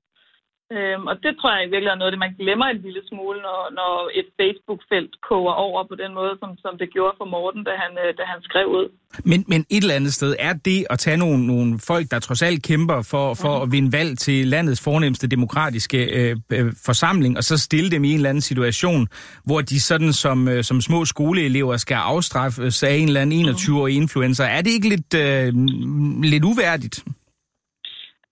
Øhm, og det tror jeg i virkeligheden er noget, af det man glemmer en lille smule, når, når et Facebook-felt koger over på den måde, som, som det gjorde for Morten, da han, øh, da han skrev ud. Men, men et eller andet sted er det at tage nogle, nogle folk, der trods alt kæmper for, for at vinde valg til landets fornemmeste demokratiske øh, øh, forsamling, og så stille dem i en eller anden situation, hvor de sådan som, øh, som små skoleelever skal afstraffes af en eller anden 21-årig influencer. Er det ikke lidt, øh, lidt uværdigt?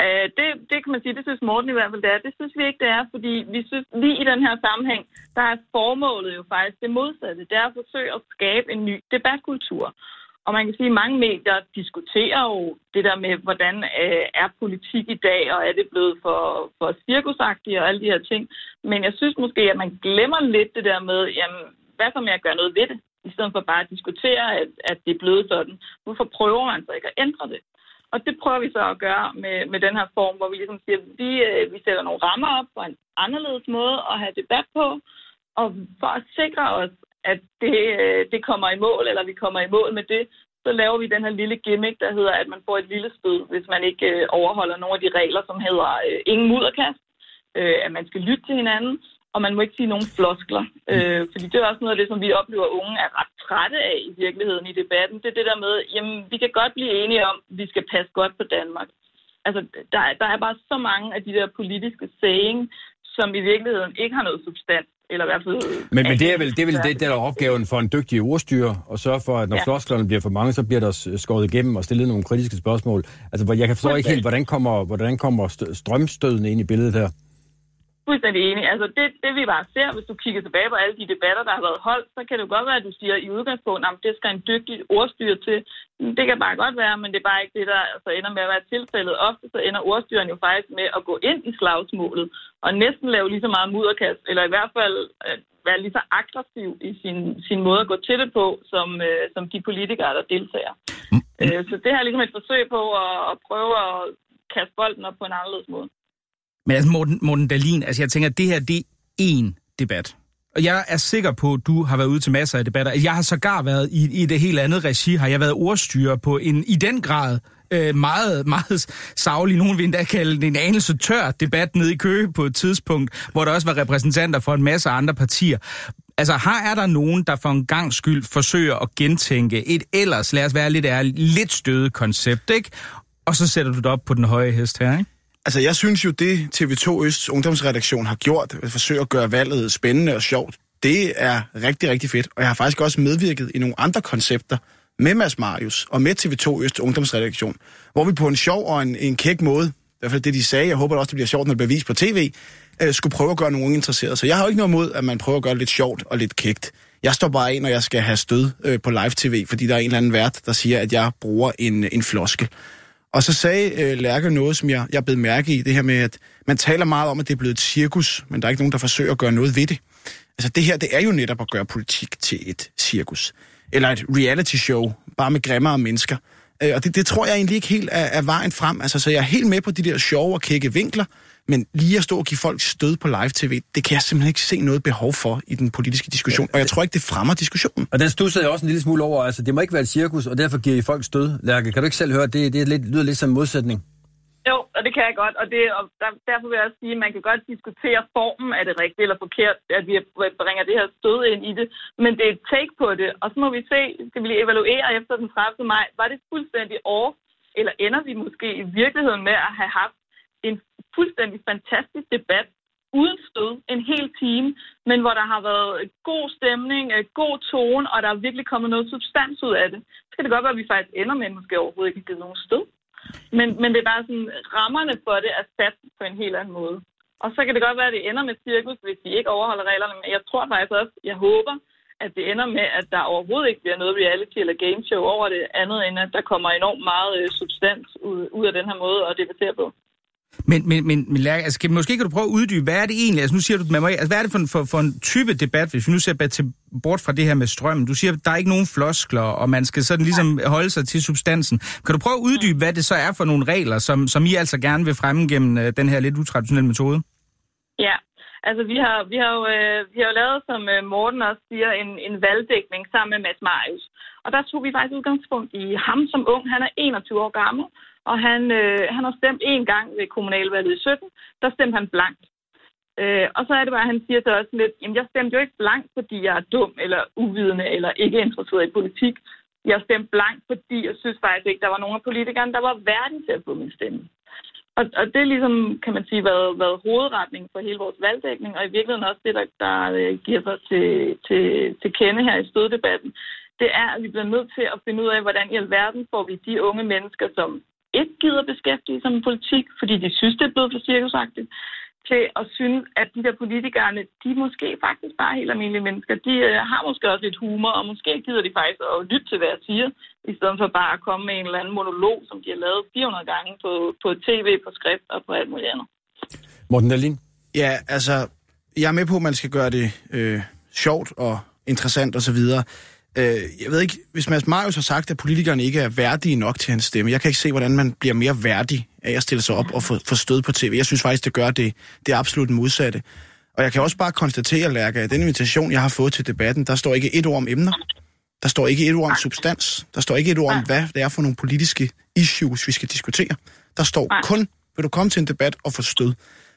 Uh, det, det kan man sige, det synes Morten i hvert fald, det er. Det synes vi ikke, det er, fordi vi synes lige i den her sammenhæng, der er formålet jo faktisk det modsatte. Det er at forsøge at skabe en ny debatkultur. Og man kan sige, at mange medier diskuterer jo det der med, hvordan øh, er politik i dag, og er det blevet for, for cirkusagtigt og alle de her ting. Men jeg synes måske, at man glemmer lidt det der med, jamen, hvad så med at gøre noget ved det? I stedet for bare at diskutere, at, at det er blevet sådan. Hvorfor prøver man så ikke at ændre det? Og det prøver vi så at gøre med, med den her form, hvor vi ligesom siger, at vi, øh, vi sætter nogle rammer op for en anderledes måde at have debat på, og for at sikre os, at det, øh, det kommer i mål, eller vi kommer i mål med det, så laver vi den her lille gimmick, der hedder, at man får et lille stød, hvis man ikke øh, overholder nogle af de regler, som hedder øh, ingen mudderkast, øh, at man skal lytte til hinanden, og man må ikke sige nogen floskler. Øh, fordi det er også noget af det, som vi oplever, at unge er ret trætte af i virkeligheden i debatten. Det er det der med, jamen vi kan godt blive enige om, at vi skal passe godt på Danmark. Altså, der, der er bare så mange af de der politiske saying, som i virkeligheden ikke har noget substans eller i hvert fald... Men, men det er vel det, er vel det der er opgaven for en dygtig ordstyre, og sørge for, at når ja. flosklerne bliver for mange, så bliver der skåret igennem og stillet nogle kritiske spørgsmål. Altså, jeg kan forstå ikke helt, hvordan kommer, hvordan kommer strømstøden ind i billedet her? Fuldstændig enig. Altså det, det vi bare ser, hvis du kigger tilbage på alle de debatter, der har været holdt, så kan det jo godt være, at du siger i udgangspunkt, at det skal en dygtig ordstyre til. Det kan bare godt være, men det er bare ikke det, der altså, ender med at være tilfældet. Ofte så ender ordstyren jo faktisk med at gå ind i slagsmålet og næsten lave lige så meget mudderkast, eller i hvert fald øh, være lige så aggressiv i sin, sin måde at gå til det på, som, øh, som de politikere, der deltager. Mm. Øh, så det her er ligesom et forsøg på at, at prøve at kaste bolden op på en anderledes måde. Men altså, Morten, Morten Dalin, altså jeg tænker, at det her, det er én debat. Og jeg er sikker på, at du har været ude til masser af debatter. Jeg har sågar været i, i det helt andet regi, har jeg været ordstyrer på en i den grad øh, meget, meget savlig, nogen vil endda kalde det en anelse tør debat nede i Køge på et tidspunkt, hvor der også var repræsentanter for en masse andre partier. Altså, har er der nogen, der for en gang skyld forsøger at gentænke et ellers, lad os være lidt ærlig, lidt støde koncept, ikke? Og så sætter du det op på den høje hest her, ikke? Altså, jeg synes jo, det TV2 Østs ungdomsredaktion har gjort, at forsøge at gøre valget spændende og sjovt, det er rigtig, rigtig fedt. Og jeg har faktisk også medvirket i nogle andre koncepter med Mads Marius og med TV2 Østs ungdomsredaktion, hvor vi på en sjov og en, en kæk måde, i hvert fald det, de sagde, jeg håber også, det bliver sjovt, når det bliver vist på tv, øh, skulle prøve at gøre nogen interesserede. Så jeg har jo ikke noget mod, at man prøver at gøre det lidt sjovt og lidt kægt. Jeg står bare ind, når jeg skal have stød øh, på live-tv, fordi der er en eller anden vært, der siger, at jeg bruger en, en floskel. Og så sagde øh, Lærke noget, som jeg, jeg blev mærke i, det her med, at man taler meget om, at det er blevet et cirkus, men der er ikke nogen, der forsøger at gøre noget ved det. Altså det her, det er jo netop at gøre politik til et cirkus. Eller et reality show, bare med grimmere mennesker. Øh, og det, det tror jeg egentlig ikke helt er, er vejen frem. Altså, så jeg er helt med på de der sjove og kække vinkler, men lige at stå og give folk stød på live-tv, det kan jeg simpelthen ikke se noget behov for i den politiske diskussion. Og jeg tror ikke, det fremmer diskussionen. Og den stussede jeg også en lille smule over. Altså, det må ikke være et cirkus, og derfor giver I folk stød. Lærke, kan du ikke selv høre, det, det lidt, lyder lidt som en modsætning? Jo, og det kan jeg godt, og, det, og der, derfor vil jeg også sige, at man kan godt diskutere formen, er det rigtigt eller forkert, at vi bringer det her stød ind i det, men det er et take på det, og så må vi se, skal vi evaluere efter den 30. maj, var det fuldstændig off, eller ender vi måske i virkeligheden med at have haft en fuldstændig fantastisk debat uden stød en hel time, men hvor der har været god stemning, øh, god tone, og der er virkelig kommet noget substans ud af det. Så kan det godt være, at vi faktisk ender med, at måske overhovedet ikke givet nogen stød. Men, men det er bare sådan, rammerne for det er sat på en helt anden måde. Og så kan det godt være, at det ender med cirkus, hvis de ikke overholder reglerne, men jeg tror faktisk også, jeg håber, at det ender med, at der overhovedet ikke bliver noget reality eller gameshow over det, andet end at der kommer enormt meget øh, substans ud, ud af den her måde at debattere på. Men, men, men, men altså, kan, måske kan du prøve at uddybe, hvad er det egentlig? Altså, nu siger du, man må, altså, hvad er det for, for, for en type debat, hvis vi nu ser til, bort fra det her med strømmen? Du siger, at der er ikke nogen floskler, og man skal sådan ligesom holde sig til substansen. Kan du prøve at uddybe, hvad det så er for nogle regler, som, som I altså gerne vil fremme gennem uh, den her lidt utraditionelle metode? Ja, altså vi har, vi har, jo, øh, vi har jo lavet, som øh, Morten også siger, en, en valgdækning sammen med Mads Marius. Og der tog vi faktisk udgangspunkt i ham som ung. Han er 21 år gammel, og han, øh, han har stemt én gang ved kommunalvalget i 17. Der stemte han blankt. Øh, og så er det bare, at han siger til os lidt, jamen jeg stemte jo ikke blankt, fordi jeg er dum eller uvidende eller ikke interesseret i politik. Jeg stemte blankt, fordi jeg synes faktisk ikke, der var nogen af politikerne, der var værdige til at få min stemme. Og, og det er ligesom, kan man sige, været, været hovedretningen for hele vores valgdækning, og i virkeligheden også det, der, der øh, giver sig til, til, til kende her i støddebatten, det er, at vi bliver nødt til at finde ud af, hvordan i alverden får vi de unge mennesker, som ikke gider beskæftige sig med politik, fordi de synes, det er blevet for cirkusagtigt, til at synes, at de der politikerne, de er måske faktisk bare helt almindelige mennesker. De øh, har måske også lidt humor, og måske gider de faktisk at lytte til, hvad jeg siger, i stedet for bare at komme med en eller anden monolog, som de har lavet 400 gange på, på tv, på skrift og på alt muligt andet. Morten Dahlin? Ja, altså, jeg er med på, at man skal gøre det øh, sjovt og interessant osv., Øh, jeg ved ikke, hvis Mads Marius har sagt, at politikerne ikke er værdige nok til hans stemme, jeg kan ikke se, hvordan man bliver mere værdig af at stille sig op og få, få stød på tv. Jeg synes faktisk, det gør det, det absolut modsatte. Og jeg kan også bare konstatere, Lærke, at den invitation, jeg har fået til debatten, der står ikke et ord om emner. Der står ikke et ord om substans. Der står ikke et ord om, hvad det er for nogle politiske issues, vi skal diskutere. Der står kun, vil du komme til en debat og få stød.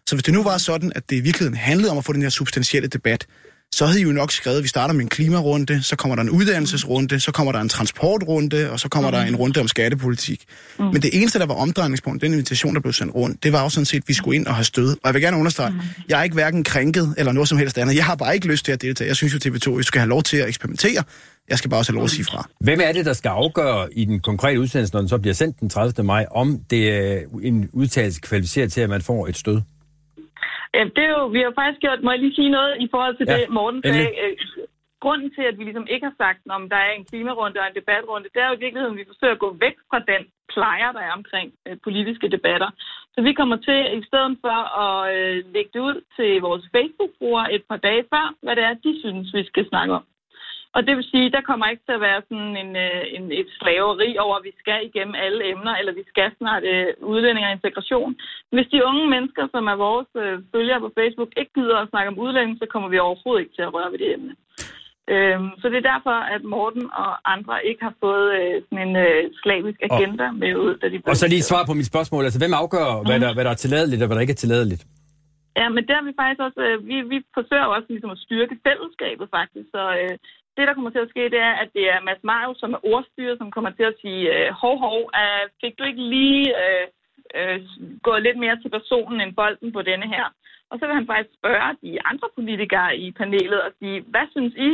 Så hvis det nu var sådan, at det i virkeligheden handlede om at få den her substantielle debat, så havde I jo nok skrevet, at vi starter med en klimarunde, så kommer der en uddannelsesrunde, så kommer der en transportrunde, og så kommer mm. der en runde om skattepolitik. Mm. Men det eneste, der var omdrejningspunkt, den invitation, der blev sendt rundt, det var jo sådan set, at vi skulle ind og have stød. Og jeg vil gerne understrege, mm. jeg er ikke hverken krænket eller noget som helst andet. Jeg har bare ikke lyst til at deltage. Jeg synes jo, TV2 skal have lov til at eksperimentere. Jeg skal bare også have lov at sige fra. Hvem er det, der skal afgøre i den konkrete udsendelse, når den så bliver sendt den 30. maj, om det er en udtalelse kvalificeret til, at man får et stød? Ja, det er jo, vi har faktisk gjort, må jeg lige sige noget i forhold til ja, det, Morten sagde. Øh, grunden til, at vi ligesom ikke har sagt, om der er en klimarunde og en debatrunde, det er jo i virkeligheden, at vi forsøger at gå væk fra den plejer, der er omkring øh, politiske debatter. Så vi kommer til, i stedet for at øh, lægge det ud til vores Facebook-brugere et par dage før, hvad det er, de synes, vi skal snakke om. Og det vil sige, der kommer ikke til at være sådan en, øh, en, et slaveri over, at vi skal igennem alle emner, eller vi skal snart øh, udlænding og integration. Hvis de unge mennesker, som er vores øh, følgere på Facebook, ikke gider at snakke om udlænding, så kommer vi overhovedet ikke til at røre ved det emne. Øhm, så det er derfor, at Morten og andre ikke har fået øh, sådan en øh, slavisk agenda og, med ud, da de Og så lige svar på mit spørgsmål. Altså, hvem afgør, mm. hvad, der, hvad der er tilladeligt og hvad der ikke er tilladeligt? Ja, men der vi faktisk også, øh, vi, vi forsøger også ligesom at styrke fællesskabet faktisk, så øh, det, der kommer til at ske, det er, at det er Mads Marius, som er ordstyrer, som kommer til at sige, øh, hov, hov, uh, fik du ikke lige øh, øh, gået lidt mere til personen end bolden på denne her? Og så vil han faktisk spørge de andre politikere i panelet og sige, hvad synes I?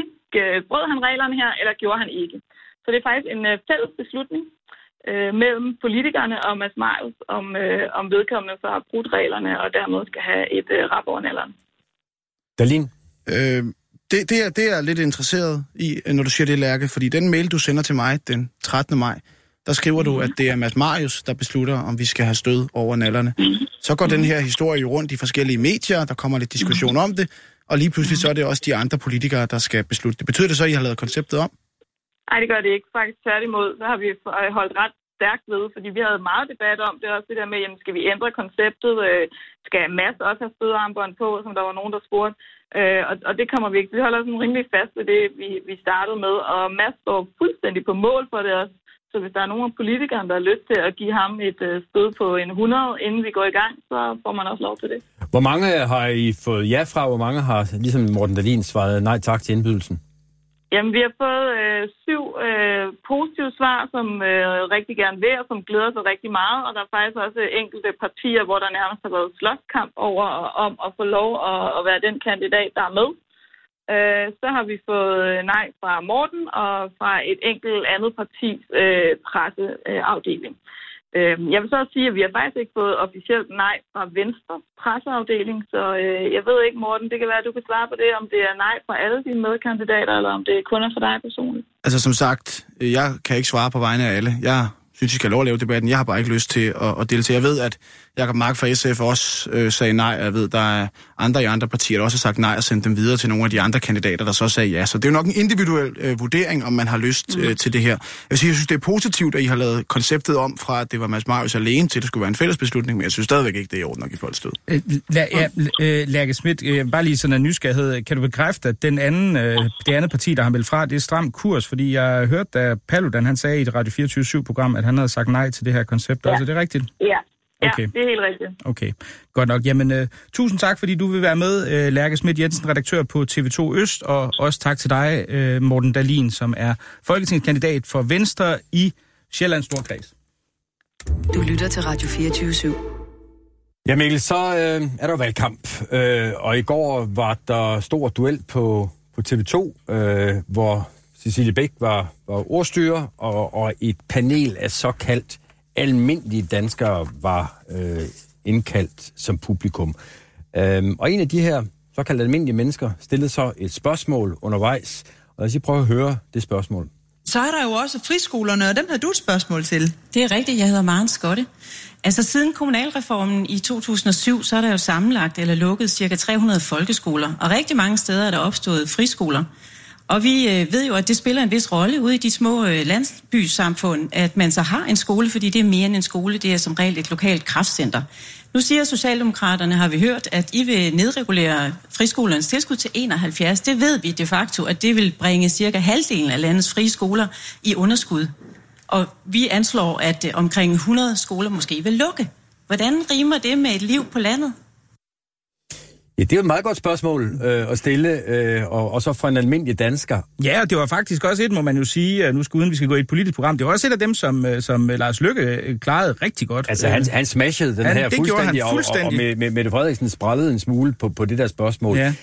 Brød han reglerne her, eller gjorde han ikke? Så det er faktisk en øh, fælles beslutning uh, mellem politikerne og Mads Marius, om, uh, om vedkommende så har brudt reglerne, og dermed skal have et uh, rap over nælderen. Dalin? Øh, det, det, er, det er jeg lidt interesseret i, når du siger det, Lærke, fordi den mail, du sender til mig den 13. maj, der skriver du, at det er Mads Marius, der beslutter, om vi skal have stød over nallerne. Så går den her historie rundt i forskellige medier, der kommer lidt diskussion om det, og lige pludselig så er det også de andre politikere, der skal beslutte det. Betyder det så, at I har lavet konceptet om? Nej, det gør det ikke. Faktisk tværtimod, så har vi øh, holdt ret stærkt ved, fordi vi havde meget debat om det også, det der med, jamen, skal vi ændre konceptet? Øh, skal Mads også have stødarmbånd på, som der var nogen, der spurgte? Øh, og, og det kommer vi ikke. Vi holder sådan rimelig fast ved det, vi, vi startede med, og Mads står fuldstændig på mål for det også. Så hvis der er nogen af politikerne, der har lyst til at give ham et øh, stød på en 100, inden vi går i gang, så får man også lov til det. Hvor mange har I fået ja fra? Hvor mange har, ligesom Morten Dahlin, svaret nej tak til indbydelsen? Jamen, vi har fået øh, syv øh, positive svar, som øh, rigtig gerne vil, og som glæder sig rigtig meget. Og der er faktisk også enkelte partier, hvor der nærmest har været slåskamp over om at få lov at, at være den kandidat, der er med. Øh, så har vi fået øh, nej fra Morten og fra et enkelt andet partis øh, presseafdeling. Øh, Øh, jeg vil så også sige, at vi har faktisk ikke fået officielt nej fra Venstre presseafdeling, så øh, jeg ved ikke, Morten, det kan være, at du kan svare på det, om det er nej fra alle dine medkandidater, eller om det kun er for dig personligt. Altså som sagt, øh, jeg kan ikke svare på vegne af alle. Jeg synes, I skal lov at lave debatten. Jeg har bare ikke lyst til at, at deltage. Jeg ved, at Jakob Mark fra SF også øh, sagde nej. Jeg ved, der er andre i andre partier, der også har sagt nej og sendt dem videre til nogle af de andre kandidater, der så sagde ja. Så det er jo nok en individuel øh, vurdering, om man har lyst øh, til det her. Jeg vil sige, jeg synes, det er positivt, at I har lavet konceptet om fra, at det var Mads Marius alene, til at det skulle være en fælles beslutning, men jeg synes stadigvæk ikke, det er i orden at give folk stød. Øh, la, ja, øh, Lærke Schmidt, øh, bare lige sådan en nysgerrighed. Kan du bekræfte, at den anden, øh, det andet parti, der har meldt fra, det er stram kurs? Fordi jeg hørte, da Paludan han sagde i et Radio 24-7-program, at han havde sagt nej til det her koncept. Ja. Altså, det er rigtigt? Ja, Okay. Ja, det er helt rigtigt. Okay, godt nok. Jamen, uh, tusind tak, fordi du vil være med, uh, Lærke Schmidt Jensen, redaktør på TV2 Øst, og også tak til dig, uh, Morten Dalin, som er folketingskandidat for Venstre i Sjællands Storkreds. Du lytter til Radio 24 /7. Ja, Mikkel, så øh, er der valgkamp, øh, og i går var der stor duel på, på TV2, øh, hvor Cecilie Bæk var, var ordstyrer, og, og et panel af såkaldt almindelige danskere var øh, indkaldt som publikum. Øhm, og en af de her såkaldte almindelige mennesker stillede så et spørgsmål undervejs, og jeg skal prøve at høre det spørgsmål. Så er der jo også friskolerne, og dem har du et spørgsmål til. Det er rigtigt, jeg hedder Maren Skotte. Altså siden kommunalreformen i 2007, så er der jo sammenlagt eller lukket cirka 300 folkeskoler, og rigtig mange steder er der opstået friskoler. Og vi øh, ved jo, at det spiller en vis rolle ude i de små øh, landsbysamfund, at man så har en skole, fordi det er mere end en skole, det er som regel et lokalt kraftcenter. Nu siger Socialdemokraterne, har vi hørt, at I vil nedregulere friskolernes tilskud til 71. Det ved vi de facto, at det vil bringe cirka halvdelen af landets friskoler i underskud. Og vi anslår, at øh, omkring 100 skoler måske vil lukke. Hvordan rimer det med et liv på landet? Ja, det er jo et meget godt spørgsmål øh, at stille, øh, og, og så fra en almindelig dansker. Ja, og det var faktisk også et, må man jo sige, øh, nu skal, uden vi skal gå i et politisk program, det var også et af dem, som, øh, som Lars Lykke øh, klarede rigtig godt. Altså, han, han smashede den Han- her det fuldstændig, han fuldstændig. Og, og med, med Mette Frederiksen sprællede en smule på, på det der spørgsmål. Ja.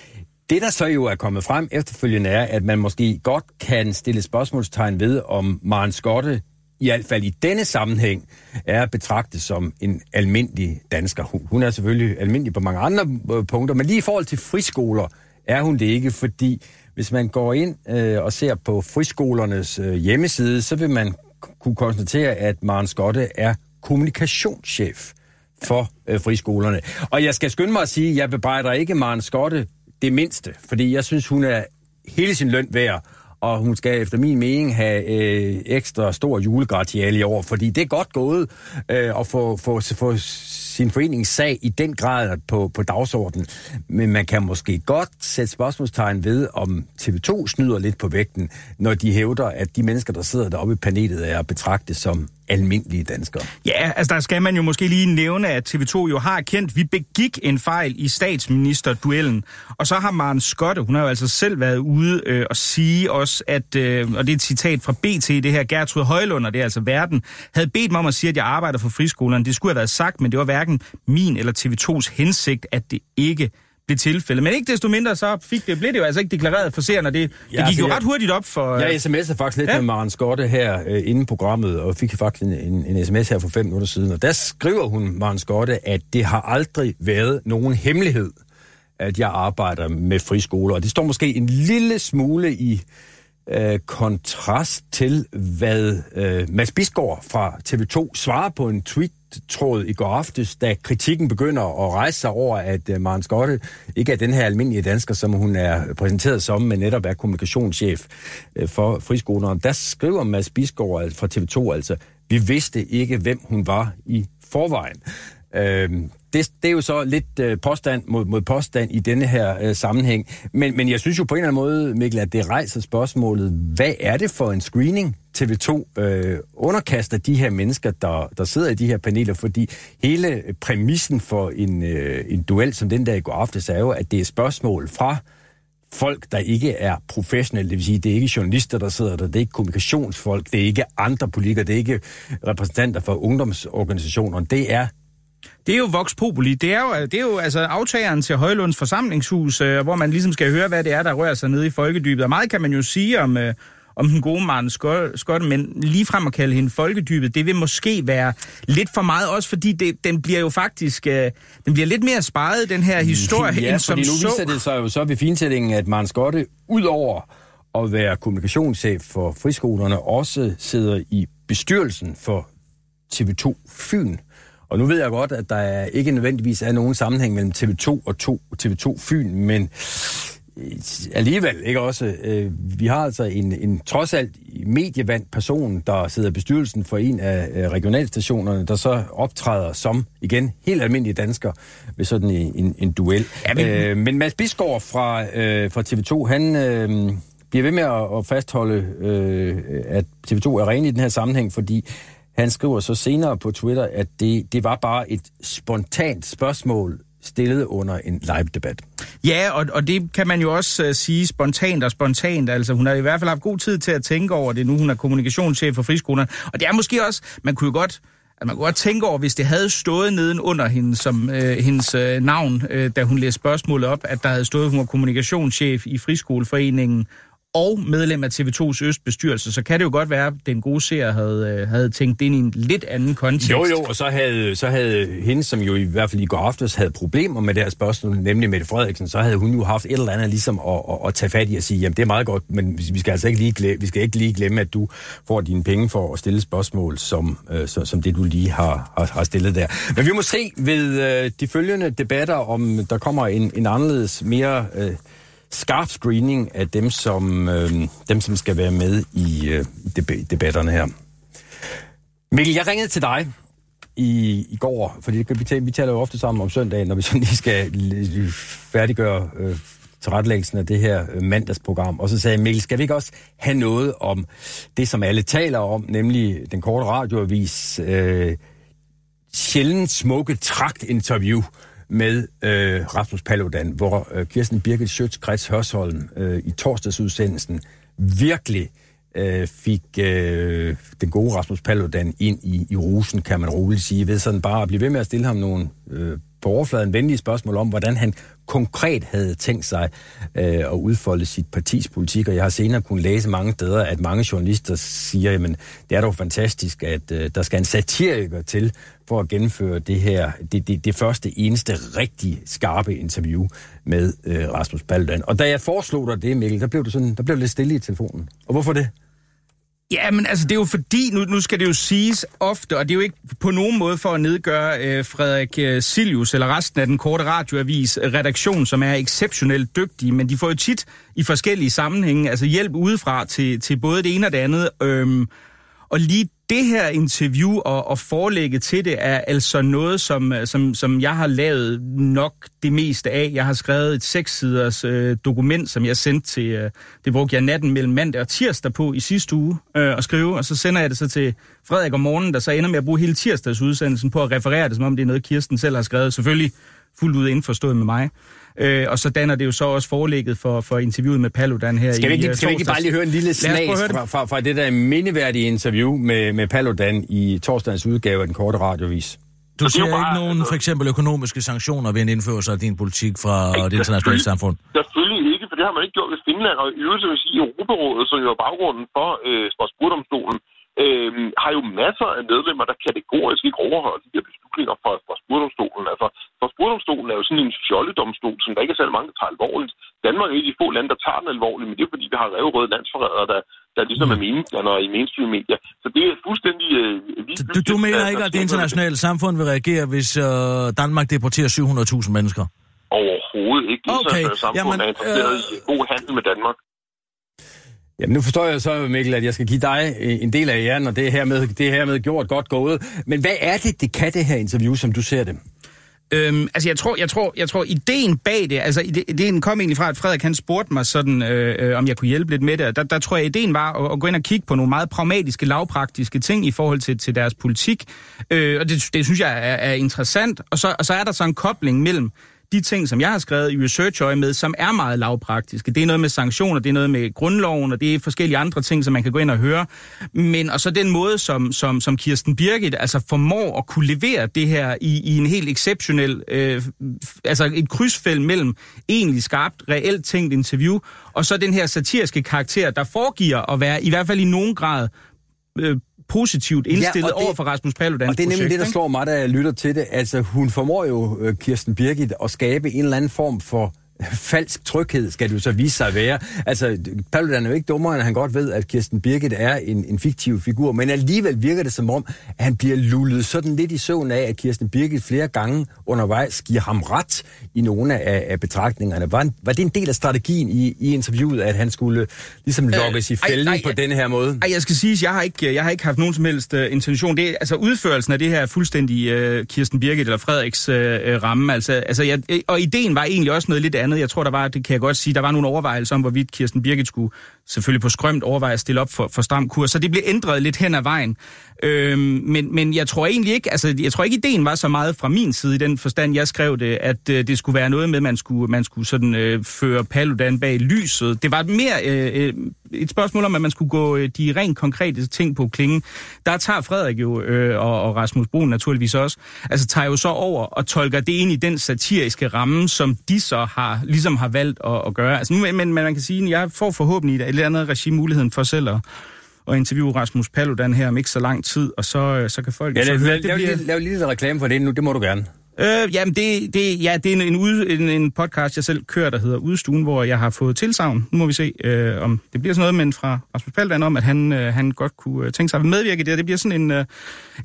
Det, der så jo er kommet frem efterfølgende, er, at man måske godt kan stille spørgsmålstegn ved, om Maren Skotte i hvert fald i denne sammenhæng er betragtet som en almindelig dansker. Hun- er selvfølgelig almindelig på mange andre øh, punkter, men lige i forhold til friskoler er hun det ikke, fordi hvis man går ind øh, og ser på friskolernes øh, hjemmeside, så vil man kunne konstatere, at Maren Skotte er kommunikationschef for øh, friskolerne. Og jeg skal skynde mig at sige, at jeg bebrejder ikke Maren Skotte det mindste, fordi jeg synes, hun er hele sin løn værd, og hun skal efter min mening have øh, ekstra stor julegratiale i år, fordi det er godt gået øh, at få, få, få sin foreningssag i den grad på, på dagsordenen. Men man kan måske godt sætte spørgsmålstegn ved, om TV2 snyder lidt på vægten, når de hævder, at de mennesker, der sidder deroppe i panelet, er betragtet som almindelige danskere. Ja, altså der skal man jo måske lige nævne, at TV2 jo har kendt, vi begik en fejl i statsministerduellen. Og så har Maren Skotte, hun har jo altså selv været ude øh, og sige også, at, øh, og det er et citat fra BT, det her Gertrud Højlund, og det er altså Verden, havde bedt mig om at sige, at jeg arbejder for friskolerne. Det skulle have været sagt, men det var hverken min eller TV2's hensigt, at det ikke blev tilfældet. Men ikke desto mindre, så fik det, blev det jo altså ikke deklareret for seerne. Det, det Ja, gik altså, jo jeg- ret hurtigt op for... øh, Jeg sms'ede faktisk lidt Ja. med Maren Skotte her øh, inden programmet, og fik faktisk en, en, en sms her for fem minutter siden, og der skriver hun, Maren Skotte, at det har aldrig været nogen hemmelighed, at jeg arbejder med friskoler, og det står måske en lille smule i øh, kontrast til, hvad øh, Mads Bisgaard fra TV2 svarer på en tråd i går aftes, da kritikken begynder at rejse sig over, at øh, Maren Skotte ikke er den her almindelige dansker, som hun er præsenteret som, men netop er kommunikationschef øh, for friskolerne. Der skriver Mads Bisgaard altså, fra TV2 altså, vi vidste ikke, hvem hun var i forvejen. Øh, det, det er jo så lidt øh, påstand mod, mod påstand i denne her øh, sammenhæng. Men, men jeg synes jo på en eller anden måde, Mikkel, at det rejser spørgsmålet, hvad er det for en screening, TV2 øh, underkaster de her mennesker, der, der sidder i de her paneler? Fordi hele præmissen for en, øh, en duel som den der i går aftes er jo, at det er spørgsmål fra folk, der ikke er professionelle, det vil sige, det er ikke journalister, der sidder der, det er ikke kommunikationsfolk, det er ikke andre politikere, det er ikke repræsentanter for ungdomsorganisationer, det er det er jo Vox Populi. Det er jo, det er jo altså aftageren til Højlunds forsamlingshus, øh, hvor man ligesom skal høre, hvad det er, der rører sig nede i folkedybet. Og meget kan man jo sige om, øh, om den gode Maren Sko- Skotte, men lige frem at kalde hende folkedybet, det vil måske være lidt for meget, også fordi det, den bliver jo faktisk, øh, den bliver lidt mere sparet, den her historie, ja, end som nu så. viser det sig jo så ved finsætningen, at Maren Skotte, udover at være kommunikationschef for friskolerne, også sidder i bestyrelsen for TV2 Fyn. Og nu ved jeg godt, at der er ikke nødvendigvis er nogen sammenhæng mellem TV2 og to, TV2 Fyn, men øh, alligevel ikke også. Øh, vi har altså en, en trods alt medievandt person, der sidder i bestyrelsen for en af øh, regionalstationerne, der så optræder som, igen, helt almindelige dansker ved sådan en, en, en duel. Ja, men- øh, men Mads Bisgaard fra, øh, fra TV2, han øh, bliver ved med at, at fastholde, øh, at TV2 er ren i den her sammenhæng, fordi han skriver så senere på Twitter, at det, det var bare et spontant spørgsmål stillet under en live-debat. Ja, og, og det kan man jo også uh, sige spontant og spontant. Altså, hun har i hvert fald haft god tid til at tænke over det, nu hun er kommunikationschef for friskolerne. Og det er måske også, man kunne jo godt, at man kunne godt tænke over, hvis det havde stået neden under hende, som, øh, hendes øh, navn, øh, da hun læste spørgsmålet op, at der havde stået, at hun var kommunikationschef i Friskoleforeningen, og medlem af TV2's Østbestyrelse, så kan det jo godt være, at den gode seer havde, øh, havde tænkt det ind i en lidt anden kontekst. Jo, jo, og så havde, så havde hende, som jo i hvert fald i går aftes havde problemer med det her spørgsmål, nemlig Mette Frederiksen, så havde hun jo haft et eller andet ligesom at, at, at tage fat i og sige, jamen det er meget godt, men vi skal altså ikke lige glemme, vi skal ikke lige glemme, at du får dine penge for at stille spørgsmål, som, øh, som, som det du lige har, har, har stillet der. Men vi må se ved øh, de følgende debatter, om der kommer en, en anderledes, mere... Øh, skarp screening af dem, som, øh, dem, som skal være med i øh, deb- debatterne her. Mikkel, jeg ringede til dig i, i går, fordi vi taler, vi taler jo ofte sammen om søndagen, når vi sådan lige skal færdiggøre øh, tilrettelæggelsen af det her øh, mandagsprogram. Og så sagde jeg, Mikkel, skal vi ikke også have noget om det, som alle taler om, nemlig den korte radioavis øh, sjældent smukke traktinterview, interview med øh, Rasmus Paludan, hvor øh, Kirsten Birgit Schøtz-Krets Hørsholm øh, i torsdagsudsendelsen virkelig øh, fik øh, den gode Rasmus Paludan ind i, i rusen, kan man roligt sige, ved sådan bare at blive ved med at stille ham nogle øh, på overfladen venlige spørgsmål om, hvordan han konkret havde tænkt sig øh, at udfolde sit partis politik, og jeg har senere kunnet læse mange steder, at mange journalister siger, jamen det er dog fantastisk, at øh, der skal en satiriker til for at gennemføre det her, det, det, det første eneste rigtig skarpe interview med øh, Rasmus Paludan. Og da jeg foreslog dig det, Mikkel, der blev du sådan, der blev lidt stille i telefonen. Og hvorfor det? Ja, men altså, det er jo fordi, nu, nu skal det jo siges ofte, og det er jo ikke på nogen måde for at nedgøre øh, Frederik øh, Silius eller resten af den korte radioavis øh, redaktion, som er exceptionelt dygtige, men de får jo tit i forskellige sammenhænge, altså hjælp udefra til, til både det ene og det andet. Øhm, og lige det her interview og, og forelægget til det er altså noget, som, øh, som, som jeg har lavet nok det meste af. Jeg har skrevet et seks-siders øh, dokument, som jeg sendte til, øh, det brugte jeg natten mellem mandag og tirsdag på i sidste uge øh, at skrive, og så sender jeg det så til Frederik om morgenen, der så ender med at bruge hele tirsdagsudsendelsen på at referere det, som om det er noget, Kirsten selv har skrevet. Selvfølgelig fuldt ud indforstået med mig. Øh, og så danner det jo så også forelægget for, for interviewet med Paludan her skal vi ikke, i Skal vi ikke bare lige høre en lille snas fra, fra, fra det der mindeværdige interview med, med Paludan i torsdagens udgave af den korte radiovis? Du siger ikke nogen for eksempel økonomiske sanktioner ved en indførelse af din politik fra det internationale samfund? Selvfølgelig ikke, for det har man ikke gjort ved Finland, og i øvrigt vil sige Europarådet, som jo er baggrunden for øh, Strasbourg-domstolen, øh, har jo masser af medlemmer, der kategorisk ikke overholder de her beslutninger fra, fra spurdomstolen. Altså, for spurdomstolen er jo sådan en fjolledomstol, som der ikke er særlig mange, der tager alvorligt. Danmark er et af de få lande, der tager den alvorligt, men det er fordi, vi har revrøde landsforrædere, der, der ligesom er meningsdannere i mainstream medier. Så det er fuldstændig... Øh, du, du mener ikke, at det internationale samfund vil reagere, hvis øh, Danmark deporterer 700.000 mennesker? Overhovedet ikke. Det okay. samfund Jamen, er interesseret øh... i god handel med Danmark. Jamen nu forstår jeg så, Mikkel, at jeg skal give dig øh, en del af jer, og det er hermed, det er hermed gjort godt gået. Men hvad er det, det kan det her interview, som du ser det? Øhm, altså jeg tror, jeg tror, jeg tror, ideen bag det, altså ideen kom egentlig fra, at Frederik han spurgte mig sådan, øh, øh, om jeg kunne hjælpe lidt med det. Der, der tror jeg, ideen var at, at gå ind og kigge på nogle meget pragmatiske, lavpraktiske ting i forhold til, til deres politik. Øh, og det, det synes jeg er, er interessant. Og så, og så er der så en kobling mellem de ting, som jeg har skrevet i research med, som er meget lavpraktiske. Det er noget med sanktioner, det er noget med grundloven, og det er forskellige andre ting, som man kan gå ind og høre. Men og så den måde, som, som, som Kirsten Birgit altså formår at kunne levere det her i, i en helt exceptionel, øh, altså et krydsfelt mellem egentlig skarpt, reelt tænkt interview, og så den her satiriske karakter, der foregiver at være i hvert fald i nogen grad øh, positivt indstillet ja, over for Rasmus Paludans Og det er nemlig projekt, det, der slår mig, da jeg lytter til det. Altså, hun formår jo, øh, Kirsten Birgit, at skabe en eller anden form for falsk tryghed, skal jo så vise sig at være. Altså, Paludan er jo ikke dummere, end han godt ved, at Kirsten Birgit er en, en fiktiv figur, men alligevel virker det som om, at han bliver lullet sådan lidt i søvn af, at Kirsten Birgit flere gange undervejs giver ham ret i nogle af, af betragtningerne. Var, var det en del af strategien i, i interviewet, at han skulle ligesom lokkes øh, i fælden ej, ej, på denne her måde? Ej, jeg skal sige, at jeg har ikke, jeg har ikke haft nogen som helst uh, intention. Det altså, udførelsen af det her er fuldstændig uh, Kirsten Birgit eller Frederiks uh, ramme. Altså, altså, jeg, og ideen var egentlig også noget lidt andet andet. Jeg tror, der var, det kan jeg godt sige, der var nogle overvejelser om, hvorvidt Kirsten Birgit skulle selvfølgelig på skrømt overveje at stille op for, for stram kurs. Så det blev ændret lidt hen ad vejen. Øhm, men, men jeg tror egentlig ikke, altså jeg tror ikke ideen var så meget fra min side i den forstand, jeg skrev det, at øh, det skulle være noget med, at man skulle, man skulle sådan øh, føre Paludan bag lyset. Det var mere øh, øh et spørgsmål om, at man skulle gå øh, de rent konkrete ting på klingen. Der tager Frederik jo, øh, og, og Rasmus Brun naturligvis også, altså tager jo så over og tolker det ind i den satiriske ramme, som de så har, ligesom har valgt at, at gøre. Altså, nu, men, men man kan sige, at jeg får forhåbentlig et eller andet regime muligheden for selv at, at interviewe Rasmus Paludan her om ikke så lang tid, og så, øh, så kan folk... Ja, så lav, høre, lav, lav, bliver- lav, lav lige lidt reklame for det nu, det må du gerne. Øh, jamen, det, det, ja, det er en, en, ud, en, en podcast, jeg selv kører, der hedder Udstuen, hvor jeg har fået tilsavn. Nu må vi se, øh, om det bliver sådan noget, men fra Rasmus Paldan om, at han, øh, han godt kunne øh, tænke sig at medvirke i det. Det bliver sådan en, øh,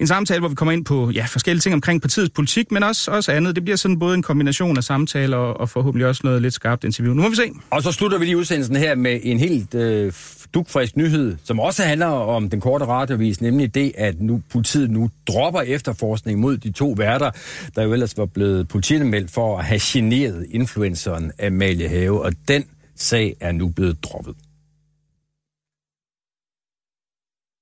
en samtale, hvor vi kommer ind på ja, forskellige ting omkring partiets politik, men også, også andet. Det bliver sådan både en kombination af samtaler og, og forhåbentlig også noget lidt skarpt interview. Nu må vi se. Og så slutter vi lige udsendelsen her med en helt øh, dukfrisk nyhed, som også handler om den korte radiovis, nemlig det, at nu politiet nu dropper efterforskning mod de to værter, der jo ellers var blevet politianmeldt for at have generet influenceren Amalie Have, og den sag er nu blevet droppet.